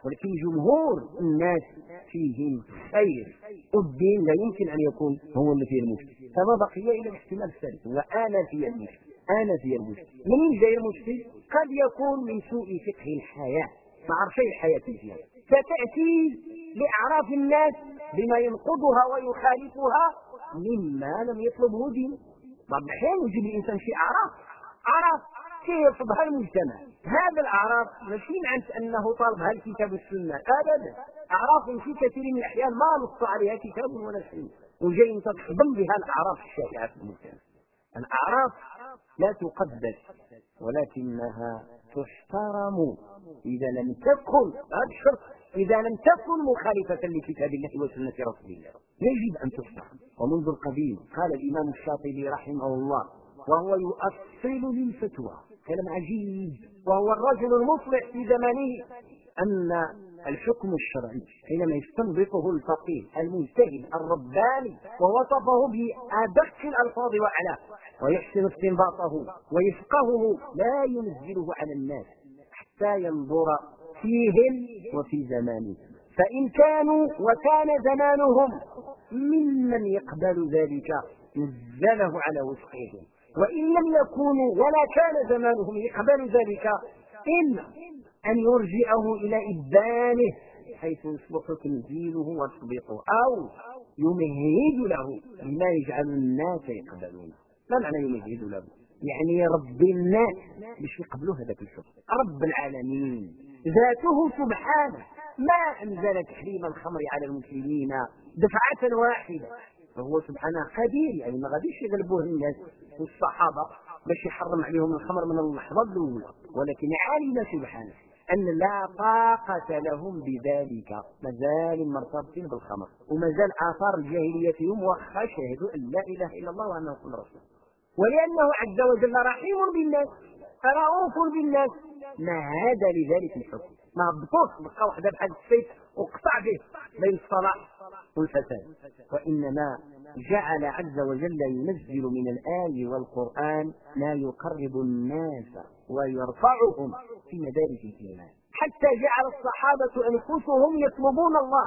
ولكن جمهور الناس فيهم خير والدين لا يمكن أن يكون هو اللي فيه المشكل. فما بقي إلا الاحتمال الثالث وأنا في المشكل أنا في المشكل. منين جاي المشكل؟ قد يكون من سوء فقه الحياة ما عرفي الحياة فيها فتأتي لأعراف الناس بما ينقضها ويخالفها مما لم يطلبه دين. بعض الاحيان يجيب الإنسان شي أعراف؟ أعراف كيرفضها المجتمع. هذا الاعراف ماشي معنى أنه طالبها الكتاب والسنة ابدا. اعراف في كثير من الأحيان ما نص عليها كتاب ولا سنه وجاي تصدم بها الاعراف الشائعه في المجتمع الاعراف لا تقدس ولكنها تحترم. إذا لم تكن هذا الشرط إذا لم تكن مخالفة لكتاب الله وسنة رسول الله يجب أن تحترم. ومنذ القديم قال الإمام الشاطبي رحمه الله وهو يؤصل للفتوى. كلام عجيب. وهو الرجل المصلح في زمانه. أن الحكم الشرعي حينما يستنبطه الفقيه المجتهد الرباني ووصفه بادق الألفاظ وأعلاه ويحسن استنباطه ويفقهه لا ينزله على الناس حتى ينظر فيهم وفي زمانهم فإن كانوا وكان زمانهم ممن يقبل ذلك نزله على وفقهم. وإن لم يكونوا ولا كان زمانهم يقبل ذلك إما أن يرجعه إلى إبانه حيث يصبح تنزيله وتطبيقه أو يمهد له. بما يجعل الناس يقبلونه. ما معنى يمهد له؟ يعني يربي الناس باش يقبلوا هذاك الحكم رب العالمين ذاته سبحانه. ما أنزل تحريم الخمر على المسلمين دفعة واحدة. فهو سبحانه قدير يعني ما غاديش يغلبوه الناس والصحابه باش يحرم عليهم الخمر من اللحظة الأولى. ولكن علم سبحانه أن لا طاقة لهم بذلك مازال مرتبطين بالخمر. ومازال آثار الجاهلية فيهم واخا شهدوا أن لا إله إلا الله وأنه محمد رسول ولأنه عز وجل رحيم بالناس رؤوف بالناس. مهد لذلك الحكم؟ ما هبطوش بقى واحدة بحال السيف. وقطع به بين الصلاح والفساد. وإنما جعل عز وجل ينزل من الآي والقرآن ما يقرب الناس ويرفعهم في مدارج الإيمان. حتى جعل الصحابة أنفسهم يطلبون الله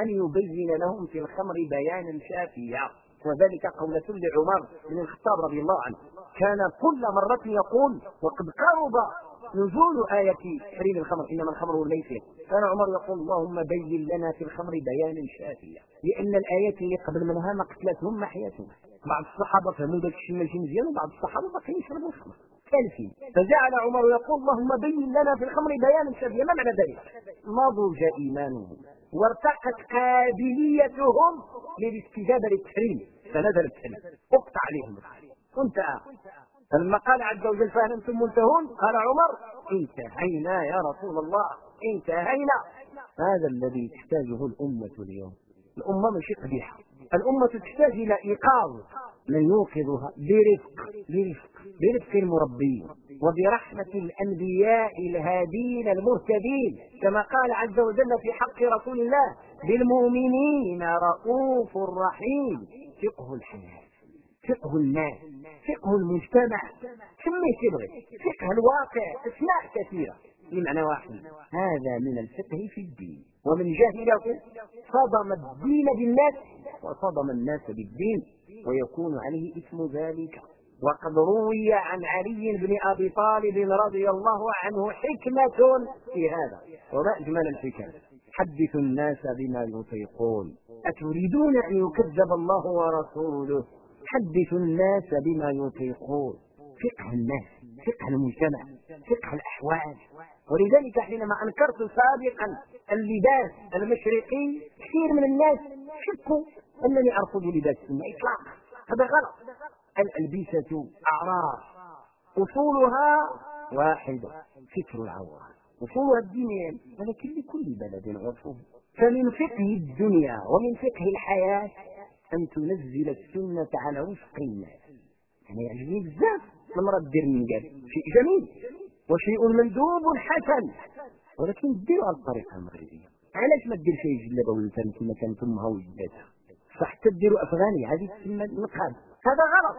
أن يبين لهم في الخمر بيانا شافيا. وذلك قولة لعمر بن الخطاب رضي الله عنه. كان كل مرة يقول وقد قرب نزول آية تحريم الخمر إنما الخمر والميسر كان عمر يقول اللهم بين لنا في الخمر بيانا شافيا لأن الآيات اللي قبل منها ما قتلتهم ما حياتهم. بعض الصحابة فهموا ذاك الشيء ماشي مزيان وبعض الصحابة باقيين يشربوا الخمر. ثالثين فجعل عمر يقول اللهم بين لنا في الخمر بيانا شافيا. ما معنى ذلك؟ نضج إيمانهم وارتقت قابليتهم للاستجابة للتحريم. فنزل التحريم. أقطع عليهم وانتهى فلما قال عز وجل فهل أنتم منتهون قال عمر انتهينا يا رسول الله. انتهينا. هذا الذي تحتاجه الأمة اليوم. الأمة ماشي قبيحة الأمة تحتاج إلى إيقاظ من يوقظها برفق برفق برفق المربين وبرحمة الأنبياء الهادين المهتدين. كما قال عز وجل في حق رسول الله بالمؤمنين رؤوف رحيم. فقه الحياة فقه الناس فقه المجتمع. سميه تبغي فقه الواقع أسماء كثيرة. بمعنى واحد. هذا من الفقه في الدين. ومن جهله صدم الدين بالناس وصدم الناس بالدين ويكون عليه اسم ذلك. وقد روي عن علي بن أبي طالب رضي الله عنه حكمة في هذا. وما اجمل الحكم حدثوا الناس بما يطيقون. أتريدون أن يكذب الله ورسوله؟ حدثوا الناس بما يطيقون. فقه الناس فقه المجتمع فقه الأحوال. ولذلك حينما أنكرت سابقا اللباس المشرقي كثير من الناس شكوا أنني أرفض لباس السنة اطلاقا. هذا غلط. الألبسة اعراف أصولها واحدة فكر العوره أصولها الدينيه ولكن لكل بلد عرفه فمن فقه الدنيا ومن فقه الحياة أن تنزل السنة على وفق الناس. يعني يعجبني بزاف المراه دير النقاب شيء جميل. وشيء مندوب حسن. ولكن ديروا على الطريقة المغربيه علاش ما دير شي جلابة ولا كما كانت امها وجداتها صح تديروا أفغاني هذه تسمى النقاب هذا غلط.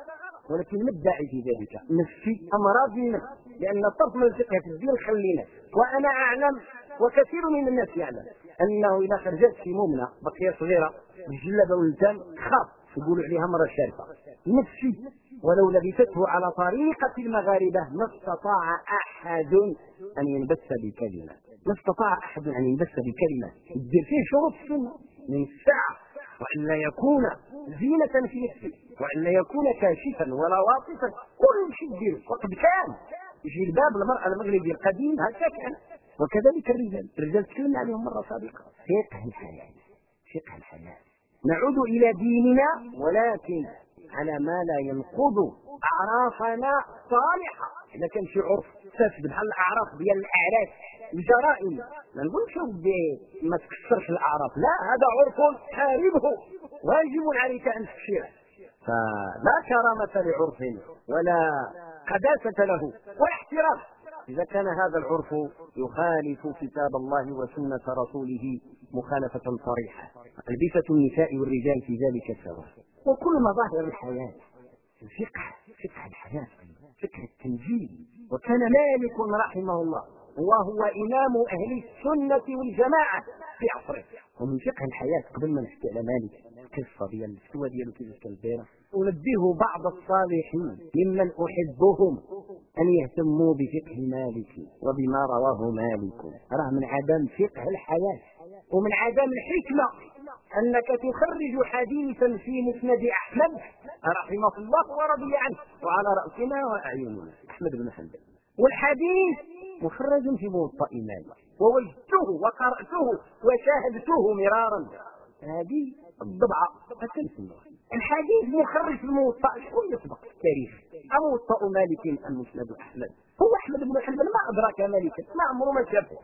ولكن ما الداعي في ذلك. نفسي امراض النفس لأن طرف من الفقه في الدين خلينا. وأنا أعلم وكثير من الناس يعلم أنه اذا خرجت في مؤمنه بقية صغيرة بالجلابه واللتان خاف. يقولوا عليها مرة شارفة نفسي ولو لبسته على طريقة المغاربة ما استطاع أحد أن ينبث بكلمة. ما استطاع أحد أن ينبث بكلمة. يدير فيه شروط السنة من الساعة وأن لا يكون زينة في نفسه. وأن يكون كاشفا ولا واطفا كل شيء دير وقد كان. جلباب المرأة المغربي القديم هكذا كان. وكذلك الرجال. الرجال تكلمنا عليهم مرة سابقة. فقه الحياة. فقه الحياة. نعود إلى ديننا ولكن على ما لا ينقض أعرافنا صالحة. إذا كان شي عرف فاسد بحال الأعراف ديال الأعراف الجرائم. ما نقولش ما تكسرش الأعراف لا هذا عرف حاربه واجب عليك أن تكسره. فلا كرامة لعرف ولا قداسة له ولا احترام. إذا كان هذا العرف يخالف كتاب الله وسنة رسوله مخالفة صريحة ألبسة النساء والرجال في ذلك سواء وكل مظاهر الحياة الفقه فقه الحياة فقه التنجيل وكان مالك رحمه الله وهو إمام أهل السنة والجماعة في عصره. ومن فقه الحياة قبل ما نحكي على مالك القصة ديال الاستوى ديالو كيفاش كان دايره أنبه بعض الصالحين ممن أحبهم أن يهتموا بفقه مالك وبما رواه مالك. راه من عدم فقه الحياة ومن عدم الحكمة أنك تخرج حديثا في مسند أحمد. رحمه الله ورضي عنه. وعلى رأسنا وأعيننا. أحمد بن حنبل. والحديث مخرج في موطأ مالك ووجدته وقرأته وشاهدته مرارا. هذه الضبعة الحديث مخرج في الموطأ شكون يسبق في التاريخ موطأ مالك المسند أحمد. هو أحمد بن حنبل ما أدرك مالكا ما عمره ما شافه.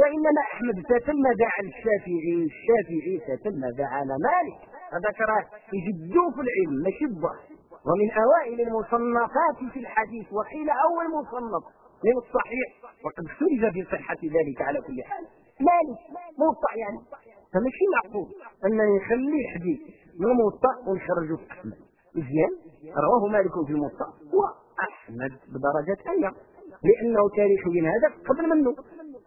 وإنما أحمد تتلمذ على الشافعي الشافعي تتلمذ على مالك. هذاك راه يجدوا في العلم ماشي ومن أوائل المصنفات في الحديث وقيل أول مصنف من الصحيح. وقد اختلف في صحة ذلك على كل حال. مالك موطأ يعني. فماشي معقول. أن نخلي حديث من الموطأ ونخرجه في أحمد. مزيان رواه مالك في الموطأ. وأحمد بدرجة أعلى لأنه تاريخي هذا قبل منه.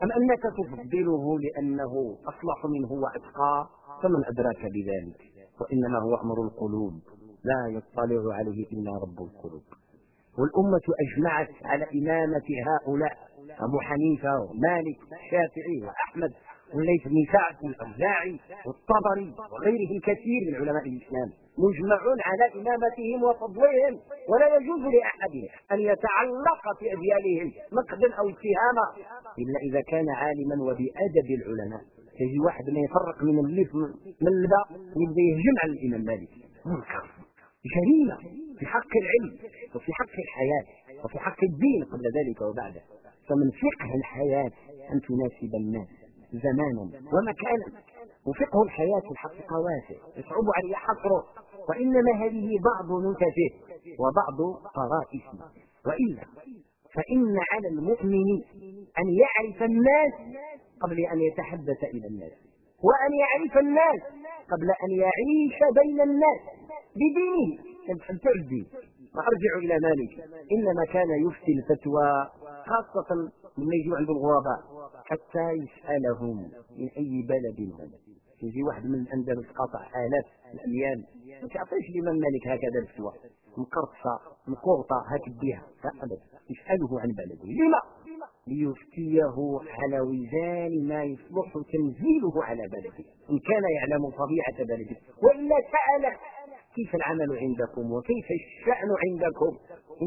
أم أنك تفضله لأنه أصلح منه وأتقى؟ فمن أدراك بذلك؟ وإنما هو أمر القلوب. لا يطلع عليه إلا رب القلوب. والأمة أجمعت على إمامة هؤلاء. أبو حنيفة ومالك والشافعي وأحمد والليث بن سعد والأوزاعي والطبري وغيرهم كثير من علماء الإسلام. مجمعون على إمامتهم وفضلهم ولا يجوز لأحد أن يتعلق في أجيالهم نقدا أو اتهاما. إلا إذا كان عالما وبأدب العلماء. يجي واحد ما يفرق من اللف من الباء يبدا يهجم على الإمام مالك. منكر جريمة. في حق العلم وفي حق الحياة وفي حق الدين قبل ذلك وبعده. فمن فقه الحياة أن تناسب الناس زمانا ومكانا. وفقه الحياة الحقيقة واسع. يصعب علي حصره وإنما هذه بعض نكته وبعض طرائف وإلا فإن على المؤمن أن يعرف الناس قبل أن يتحدث إلى الناس وأن يعرف الناس قبل أن يعيش بين الناس بدينه. فهمت الدين وارجع إلى مالك. إنما كان يفتي الفتوى خاصة لما يجوا عند الغرباء حتى يسألهم من أي بلد هم. يجي واحد من الأندلس قاطع آلاف الأميال ما تعطيش الامام مالك هكذا الفتوى مقرطصه مقرطة هاك بها أبدا. يساله عن بلده. لما؟ ليفتيه على وزان ما يصلح تنزيله على بلده. إن كان يعلم طبيعة بلده. وإلا سأل كيف العمل عندكم؟ وكيف الشأن عندكم؟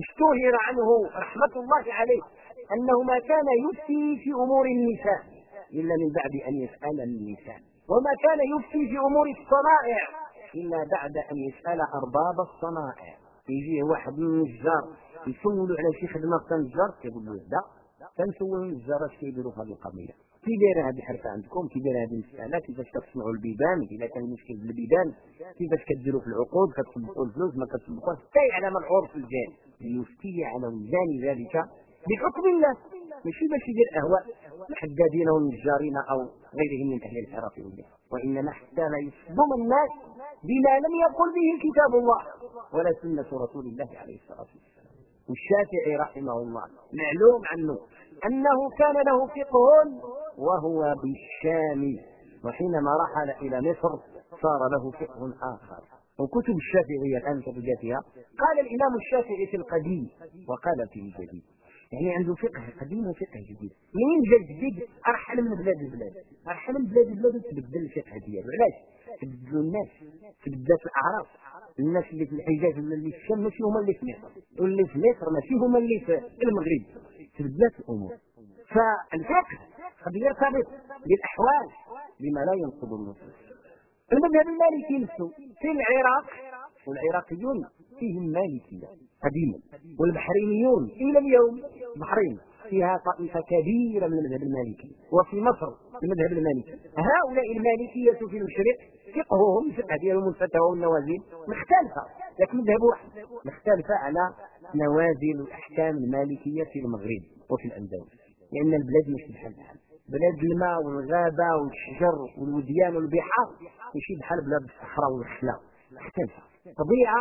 اشتهر عنه رحمة الله عليه أنه ما كان يفتي في أمور النساء إلا من بعد أن يسأل النساء. وما كان يفتي في أمور الصنائع إلا بعد أن يسأل أرباب الصنائع. يجي واحد من النجار يسولوا على شي خدمة في النجار كيقول له لا تنسول النجار اش كيديروا في هذه القضية. كي دايره هذه الحرفة عندكم؟ كي دايره هذه المسألة؟ كيفاش كتصنعوا البيبان؟ اذا كان المشكل بالبيبان كيفاش كديروا في العقود؟ كتصبقوا الفلوس ما كتصبقوش حتى يعلم العرف الجاري ليفتي على وزان ذلك بحكم الله. ماشي باش يدير اهواء الحدادين والنجارين أو غيرهم من أهل الحرف وإنما حتى لا يصدم الناس بما لم يقل به كتاب الله ولا سنة رسول الله عليه الصلاة والسلام. والشافعي رحمه الله معلوم عنه أنه كان له فقه وهو بالشام. وحينما رحل إلى مصر صار له فقه آخر. وكتب الشافعية الآن كتبتها قال الإمام الشافعي في القديم وقال في الجديد. يعني عنده فقه قديم وفقه جديد. منين جا الجديد أرحل من بلاد البلاد أرحل من بلاد البلاد تبدل الفقه ديالو. علاش؟ تبدلوا الناس تبدلت الأعراف. الناس اللي في الحجاز ولا اللي في الشام ماشي هما اللي في مصر. واللي في مصر ماشي هما اللي في المغرب. تبدلت الأمور. فالفقه قد يرتبط بالأحوال بما لا ينقض النصوص. المذهب المالكي نفسه في العراق والعراقيون فيهم مالكية قديما والبحرينيون إلى اليوم البحرين فيها طائفه كبيره من المذهب المالكي وفي مصر المذهب المالكي. هؤلاء المالكية في المشرق فقههم الفقه ديالهم الفتاوى والنوازل مختلفة لكن مذهب واحد مختلفه على نوازل الأحكام المالكية في المغرب وفي الاندلس لأن البلاد مش بحال بحال. بلاد الماء والغابة والشجر والوديان والبحار ماشي بحال بلاد الصحراء والخلا. مختلفة. طبيعة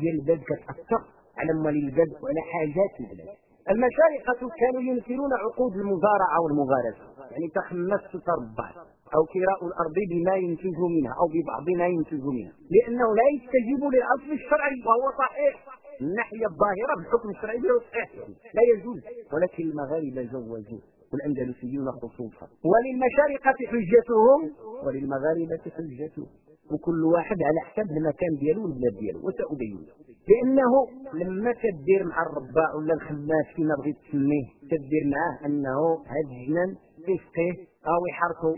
ديال البلاد كتأثر على اموال البلد وعلى حاجات البلد المشايخة كانوا ينكرون عقود المزارعة والمغارسة يعني تخمس تربع. أو كراء الأرض بما ينتج منها أو ببعض ما ينتج منها. لأنه لا يستجيب للأصل الشرعي وهو صحيح. الناحية الظاهرة بالحكم الشرعي صحيح. لا يجوز. ولكن المغاربة جوزوه والأندلسيون خصوصا. وللمشارقة حجتهم. وللمغاربة حجتهم. وكل واحد على حسب المكان ديالو والبلاد ديالو وسأبين. لأنه لما تدير مع الرباع ولا الخماس كما بغيت تسميه تدير معاه أنه هذا الجنان يسقيه أو يحركه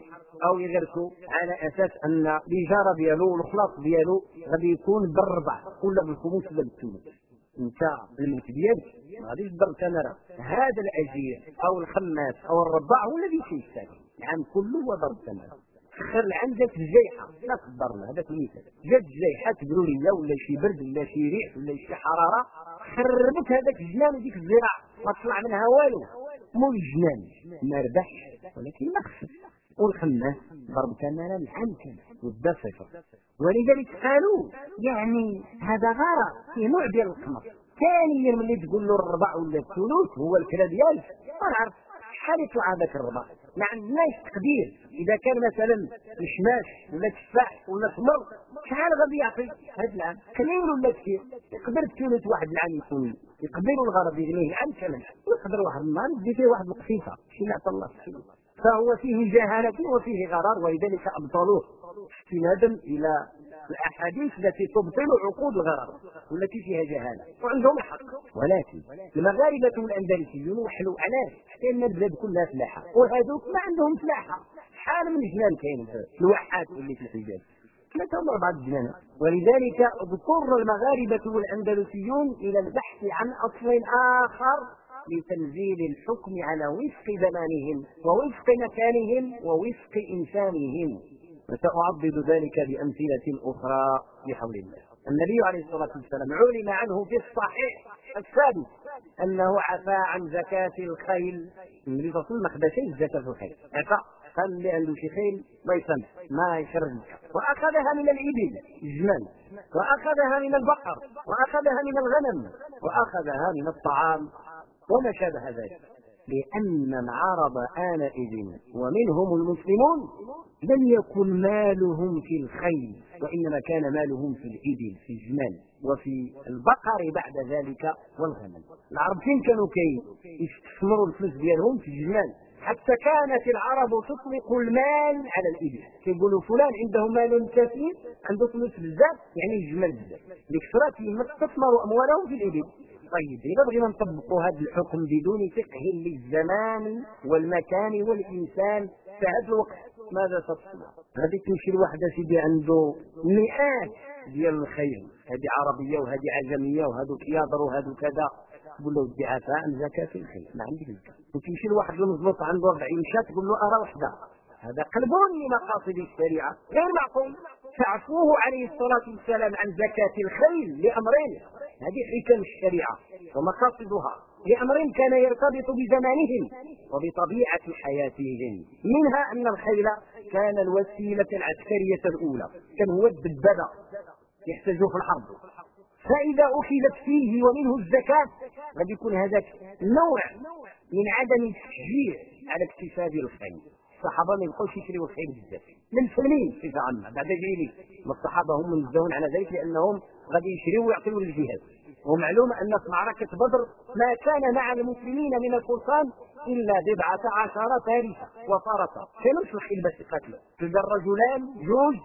أو يغرسه على أساس أن الإجارة ديالو والخلاص ديالو غادي يكون بالربع ولا بالخموس ولا بالثلث أنت الملك ديالك ما غاديش تضر ثمره هذا الأجير أو الخماس أو الرباع هو الذي سيستاهل العام كله وضرب ثمره سخر العام جات الجيحة. لا قدرنا هذاك المثال جات الجيحه تبروريه ولا شي برد ولا شي ريح ولا شي حرارة خربت هذاك الجنان وديك الزراعة. ما طلع منها والو. مو الجنان ما ربحش ولكن ما خسر والخماس ضرب ثمره العام كامل ودا صفر. ولذلك قالوا يعني هذا غرض في نوع ديال القمر. ثانيا ملي تقول له الربع ولا الثلث هو الكلا ديالك. ما نعرف. شحال يطلع هذاك الربع؟ ما عندناش تقدير إذا كان مثلا مشماش ولا تفاح ولا تمر شحال غادي يعطي هذا العام؟ قليل ولا كثير؟ يقدر الثلث واحد العام يكون يقدر الغرض يغنيه العام كامل. ويقدر واحد النهار يدي فيه واحد القصيصة. شي اللي عطى الله فهو فيه جهالة وفيه غرار ولذلك أبطلوه. استنادا إلى الأحاديث التي تبطل عقود الغرر والتي فيها جهالة. وعندهم حق. ولكن المغاربة والأندلسيون وحلوا علاش لأن البلاد كلها فلاحه وهذوك ما عندهم فلاحه شحال من جنان كاين في الواحات اللي في الحجاز. ثلاثة أو أربعة جنان. ولذلك اضطر المغاربة والأندلسيون إلى البحث عن أصل آخر لتنزيل الحكم على وفق زمانهم ووفق مكانهم ووفق إنسانهم. وسأعضد ذلك بأمثلة أخرى بحول الله. النبي عليه الصلاة والسلام علم عنه في الصحيح الثابت أنه عفى عن زكاة الخيل. النبي صلى الله عليه وسلم ما شيء زكاة الخيل. عفى قال اللي عنده شي خيل ما يسمح ما يشرب. وأخذها من الإبل الجمال وأخذها من البقر وأخذها من الغنم وأخذها من الطعام وما شابه ذلك. لأن العرب آنئذ ومنهم المسلمون لم يكن مالهم في الخيل وإنما كان مالهم في الإبل في الجمال وفي البقر بعد ذلك والغنم. العرب فين كانوا؟ كي يستثمروا الفلوس ديالهم في الجمال. حتى كانت العرب تطلق المال على الإبل. كيقولوا فلان عنده مال كثير عنده فلوس بزاف يعني الجمال بزاف. لكثرتهم استثمروا أموالهم في الإبل. طيب إذا بغينا نطبقوا هذا الحكم بدون فقه للزمان والمكان والإنسان في هذا الوقت ماذا تصنع؟ غادي تمشي لواحد سيدي عنده مئات ديال الخيل. هذه عربية وهذه عجمية وهذو كياضر وهذو كذا. تقول له ودي عفاء عن زكاة الخيل. ما عندك زكاة وتمشي لواحد المزبوط عنده 40 شاة تقول له أرى وحدة. هذا قلب لمقاصد الشريعة. غير معقول. فعفوه عليه الصلاة والسلام عن زكاة الخيل لأمرين. هذه حكم الشريعة ومقاصدها لأمر كان يرتبط بزمانهم وبطبيعة حياتهم منها أن الخيل كان الوسيلة العسكرية الأولى كان هو الدبابة يحتاج في الحرب. فإذا أخذت فيه ومنه الزكاة قد يكون هذاك نوع من عدم التشجيع على اكتساب الخيل. الصحابة ما يبقوش يشريوا الخيل بزاف للمسلمين بصفة عامة بعد جيلي الصحابة هم منزهون على ذلك لأنهم غادي يشريوا ويعطيوا للجهاد. ومعلوم أن في معركة بدر ما كان مع المسلمين من الفرسان إلا بضعة عشر فارسا وفرسا كانوا في الخيل باش يقاتلوا تلقى الرجلان جوج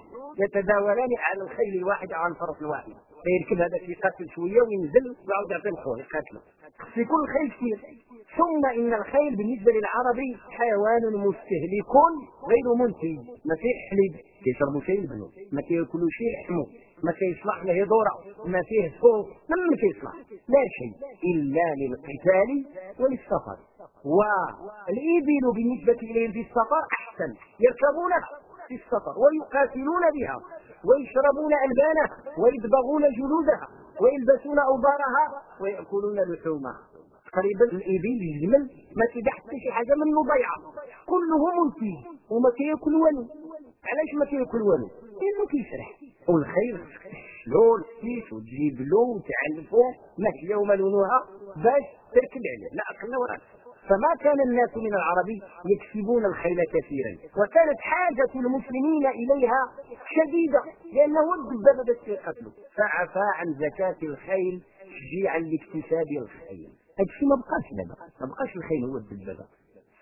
يتداولان على الخيل الواحد على الفرس الواحد فيركب هذا يقاتل شوية وينزل ويعود يعطي الخوه يقاتلوا في كل خيل كثير ثم إن الخيل بالنسبة للعربي حيوان مستهلك غير منتج. ما فيه حليب. كيشربوا شيء يلبنوا ما كياكلوا شيء يحموا ما كيصلح له ذره ما فيه صوت ما كيصلح. لا شيء إلا للقتال وللسفر. والإبل بالنسبة إليهم في السفر أحسن. يركبونها في السفر ويقاتلون بها ويشربون ألبانها ويدبغون جلودها ويلبسون أوبارها ويأكلون لحومها. تقريبا الإبل الجمل ما كيدع حتى شي حاجة منه ضيعة كله منتج وما كياكل والو. علاش ما كياكل والو؟ لأنه كيسرح والخير لون كيس وتجيب له وتعلفه ماشيه وملونها باش تركب عليه لا أقل ولا فما كان الناس من العرب يكسبون الخيل كثيرا وكانت حاجة المسلمين إليها شديدة لأنه الدبابة بس يقتلوا فعفى عن زكاة الخيل تشجيعا لاكتساب الخيل. هادشي ما بقاش دابا ما بقاش الخيل هو الدبابة.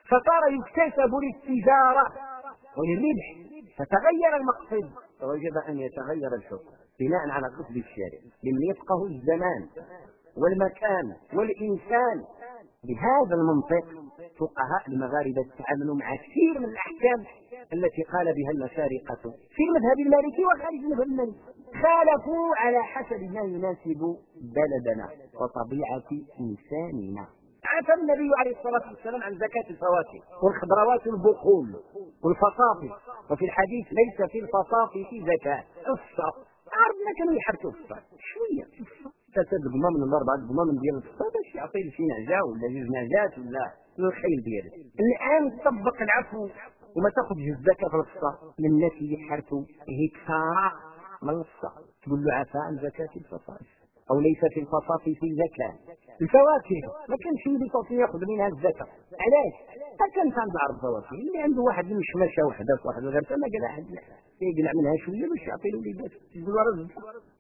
فصار يكتسب للتجارة وللربح فتغير المقصد. فوجب أن يتغير الحكم بناء على قصد الشارع لمن يفقه الزمان والمكان والإنسان. بهذا المنطق فقهاء المغاربة تعاملوا مع كثير من الأحكام التي قال بها المشارقة في المذهب المالكي وخارج المذهب المالكي. خالفوا على حسب ما يناسب بلدنا وطبيعة إنساننا. عفى النبي عليه الصلاة والسلام عن زكاة الفواكه والخضروات والبقول والفصافي وفي الحديث ليس في الفصافي زكاة. الصف عرضنا كانوا يحركوا الصف شوية ثلاثة دقمة من الأربعة دقمة من ديال الصف باش يعطي شي نعجة ولا جوج نعجات ولا الخيل ديالك الآن طبق العفو وما تأخذش الزكاة في الصف من الناس اللي يحركوا هكتار من الصف تقول له عفا عن زكاة الفصائل أو ليس في الفصاص في زكاة الفواكه. ما كانش يدي تعطي ياخذ منها الزكاة علاش؟ ما كان عند عرض الفواكه. اللي عنده واحد مشمشة وحدة في واحد الغرفة ما قال أحد. يقلع منها شوية باش يعطي يقول رزق.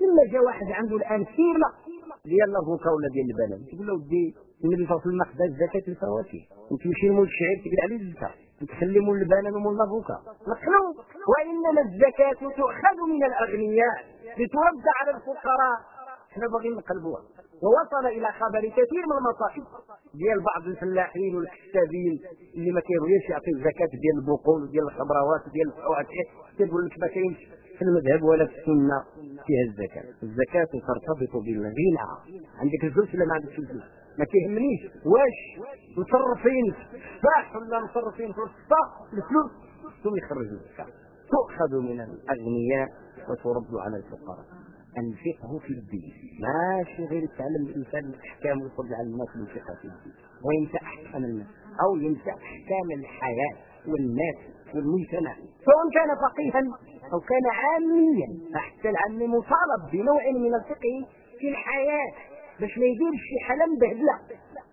إلا جا واحد عنده الآن سيرة. ديال لافوكا ولا ديال البنان تقول له ودي النبي صلى الله عليه وسلم خدا زكاة الفواكه. وتمشي لمول الشعير تقول عليه الزكاة تخلي مول البنان ومول لافوكا مخلوق وإنما الزكاة تؤخذ من الأغنياء لترد على الفقراء. إحنا باغيين نقلبوها ووصل إلى خبر كثير من المصائب. ديال بعض الفلاحين والكتابين اللي ما كيبغيوش يعطيو الزكاة ديال البقول وديال الخضروات وديال الفواكه كيقول لك ما كاينش في المذهب ولا في السنة فيها الزكاة. الزكاة ترتبط بالغنى عندك الفلوس ولا ما عندكش الفلوس ما كيهمنيش واش مصرفين صح ولا مصرفين في الصح الفلوس ثم يخرجوا الزكاة. تؤخذ من الأغنياء وترد على الفقراء. الفقه في الدين. ماشي غير يتعلم الإنسان الأحكام ويخرج على الناس الفقه في الدين. وينسى أحكام الناس. أو ينسى أحكام الحياة والناس والمجتمع. سواء كان فقيها أو كان عاميا. فحتى العام مطالب بنوع من الفقه في الحياة. باش ما يديرش شي حاله مبهدله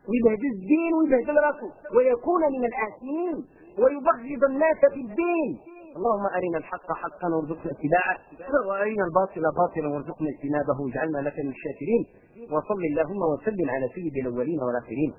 ويبهدل الدين ويبهدل راسه ويكون من الآثمين. ويبغض الناس في الدين. اللهم أرنا الحق حقا وارزقنا اتباعه وأرنا الباطل باطلا وارزقنا اجتنابه واجعلنا لك من الشاكرين وصل اللهم وسلم على سيد الأولين والآخرين.